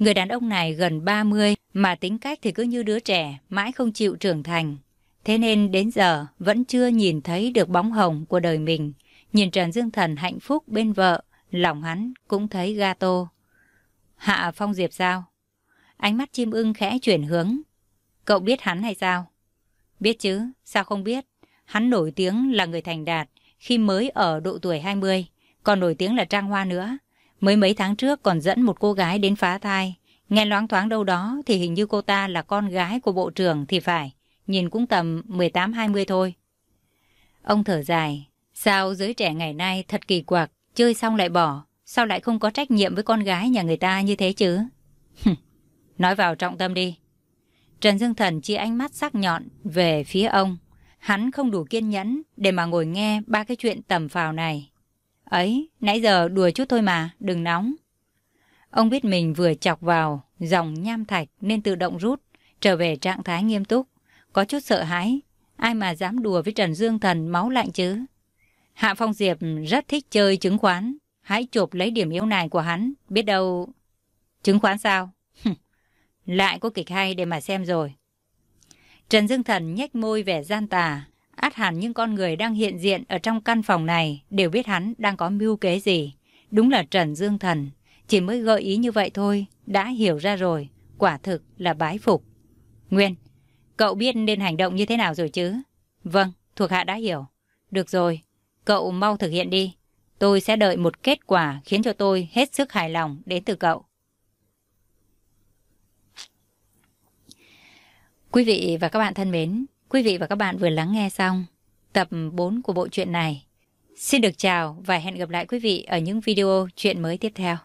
S1: Người đàn ông này gần 30 mà tính cách thì cứ như đứa trẻ, mãi không chịu trưởng thành. Thế nên đến giờ vẫn chưa nhìn thấy được bóng hồng của đời mình. Nhìn Trần Dương Thần hạnh phúc bên vợ, lòng hắn cũng thấy ga tô. Hạ Phong Diệp sao? Ánh mắt chim ưng khẽ chuyển hướng. Cậu biết hắn hay sao? Biết chứ, sao không biết? Hắn nổi tiếng là người thành đạt khi mới ở độ tuổi 20, còn nổi tiếng là Trang Hoa nữa. Mới mấy tháng trước còn dẫn một cô gái đến phá thai. Nghe loáng thoáng đâu đó thì hình như cô ta là con gái của bộ trưởng thì phải. Nhìn cũng tầm 18-20 thôi. Ông thở dài. Sao giới trẻ ngày nay thật kỳ quặc, chơi xong lại bỏ. Sao lại không có trách nhiệm với con gái nhà người ta như thế chứ? Nói vào trọng tâm đi. Trần Dương Thần chia ánh mắt sắc nhọn về phía ông. Hắn không đủ kiên nhẫn để mà ngồi nghe ba cái chuyện tầm phào này. Ấy, nãy giờ đùa chút thôi mà, đừng nóng. Ông biết mình vừa chọc vào dòng nham thạch nên tự động rút, trở về trạng thái nghiêm túc. Có chút sợ hãi, ai mà dám đùa với Trần Dương Thần máu lạnh chứ. Hạ Phong Diệp rất thích chơi chứng khoán. Hãy chụp lấy điểm yếu này của hắn, biết đâu... Chứng khoán sao? Lại có kịch hay để mà xem rồi. Trần Dương Thần nhếch môi vẻ gian tà, át hẳn những con người đang hiện diện ở trong căn phòng này đều biết hắn đang có mưu kế gì. Đúng là Trần Dương Thần, chỉ mới gợi ý như vậy thôi, đã hiểu ra rồi, quả thực là bái phục. Nguyên, cậu biết nên hành động như thế nào rồi chứ? Vâng, thuộc hạ đã hiểu. Được rồi, cậu mau thực hiện đi. Tôi sẽ đợi một kết quả khiến cho tôi hết sức hài lòng đến từ cậu. Quý vị và các bạn thân mến, quý vị và các bạn vừa lắng nghe xong tập 4 của bộ truyện này. Xin được chào và hẹn gặp lại quý vị ở những video chuyện mới tiếp theo.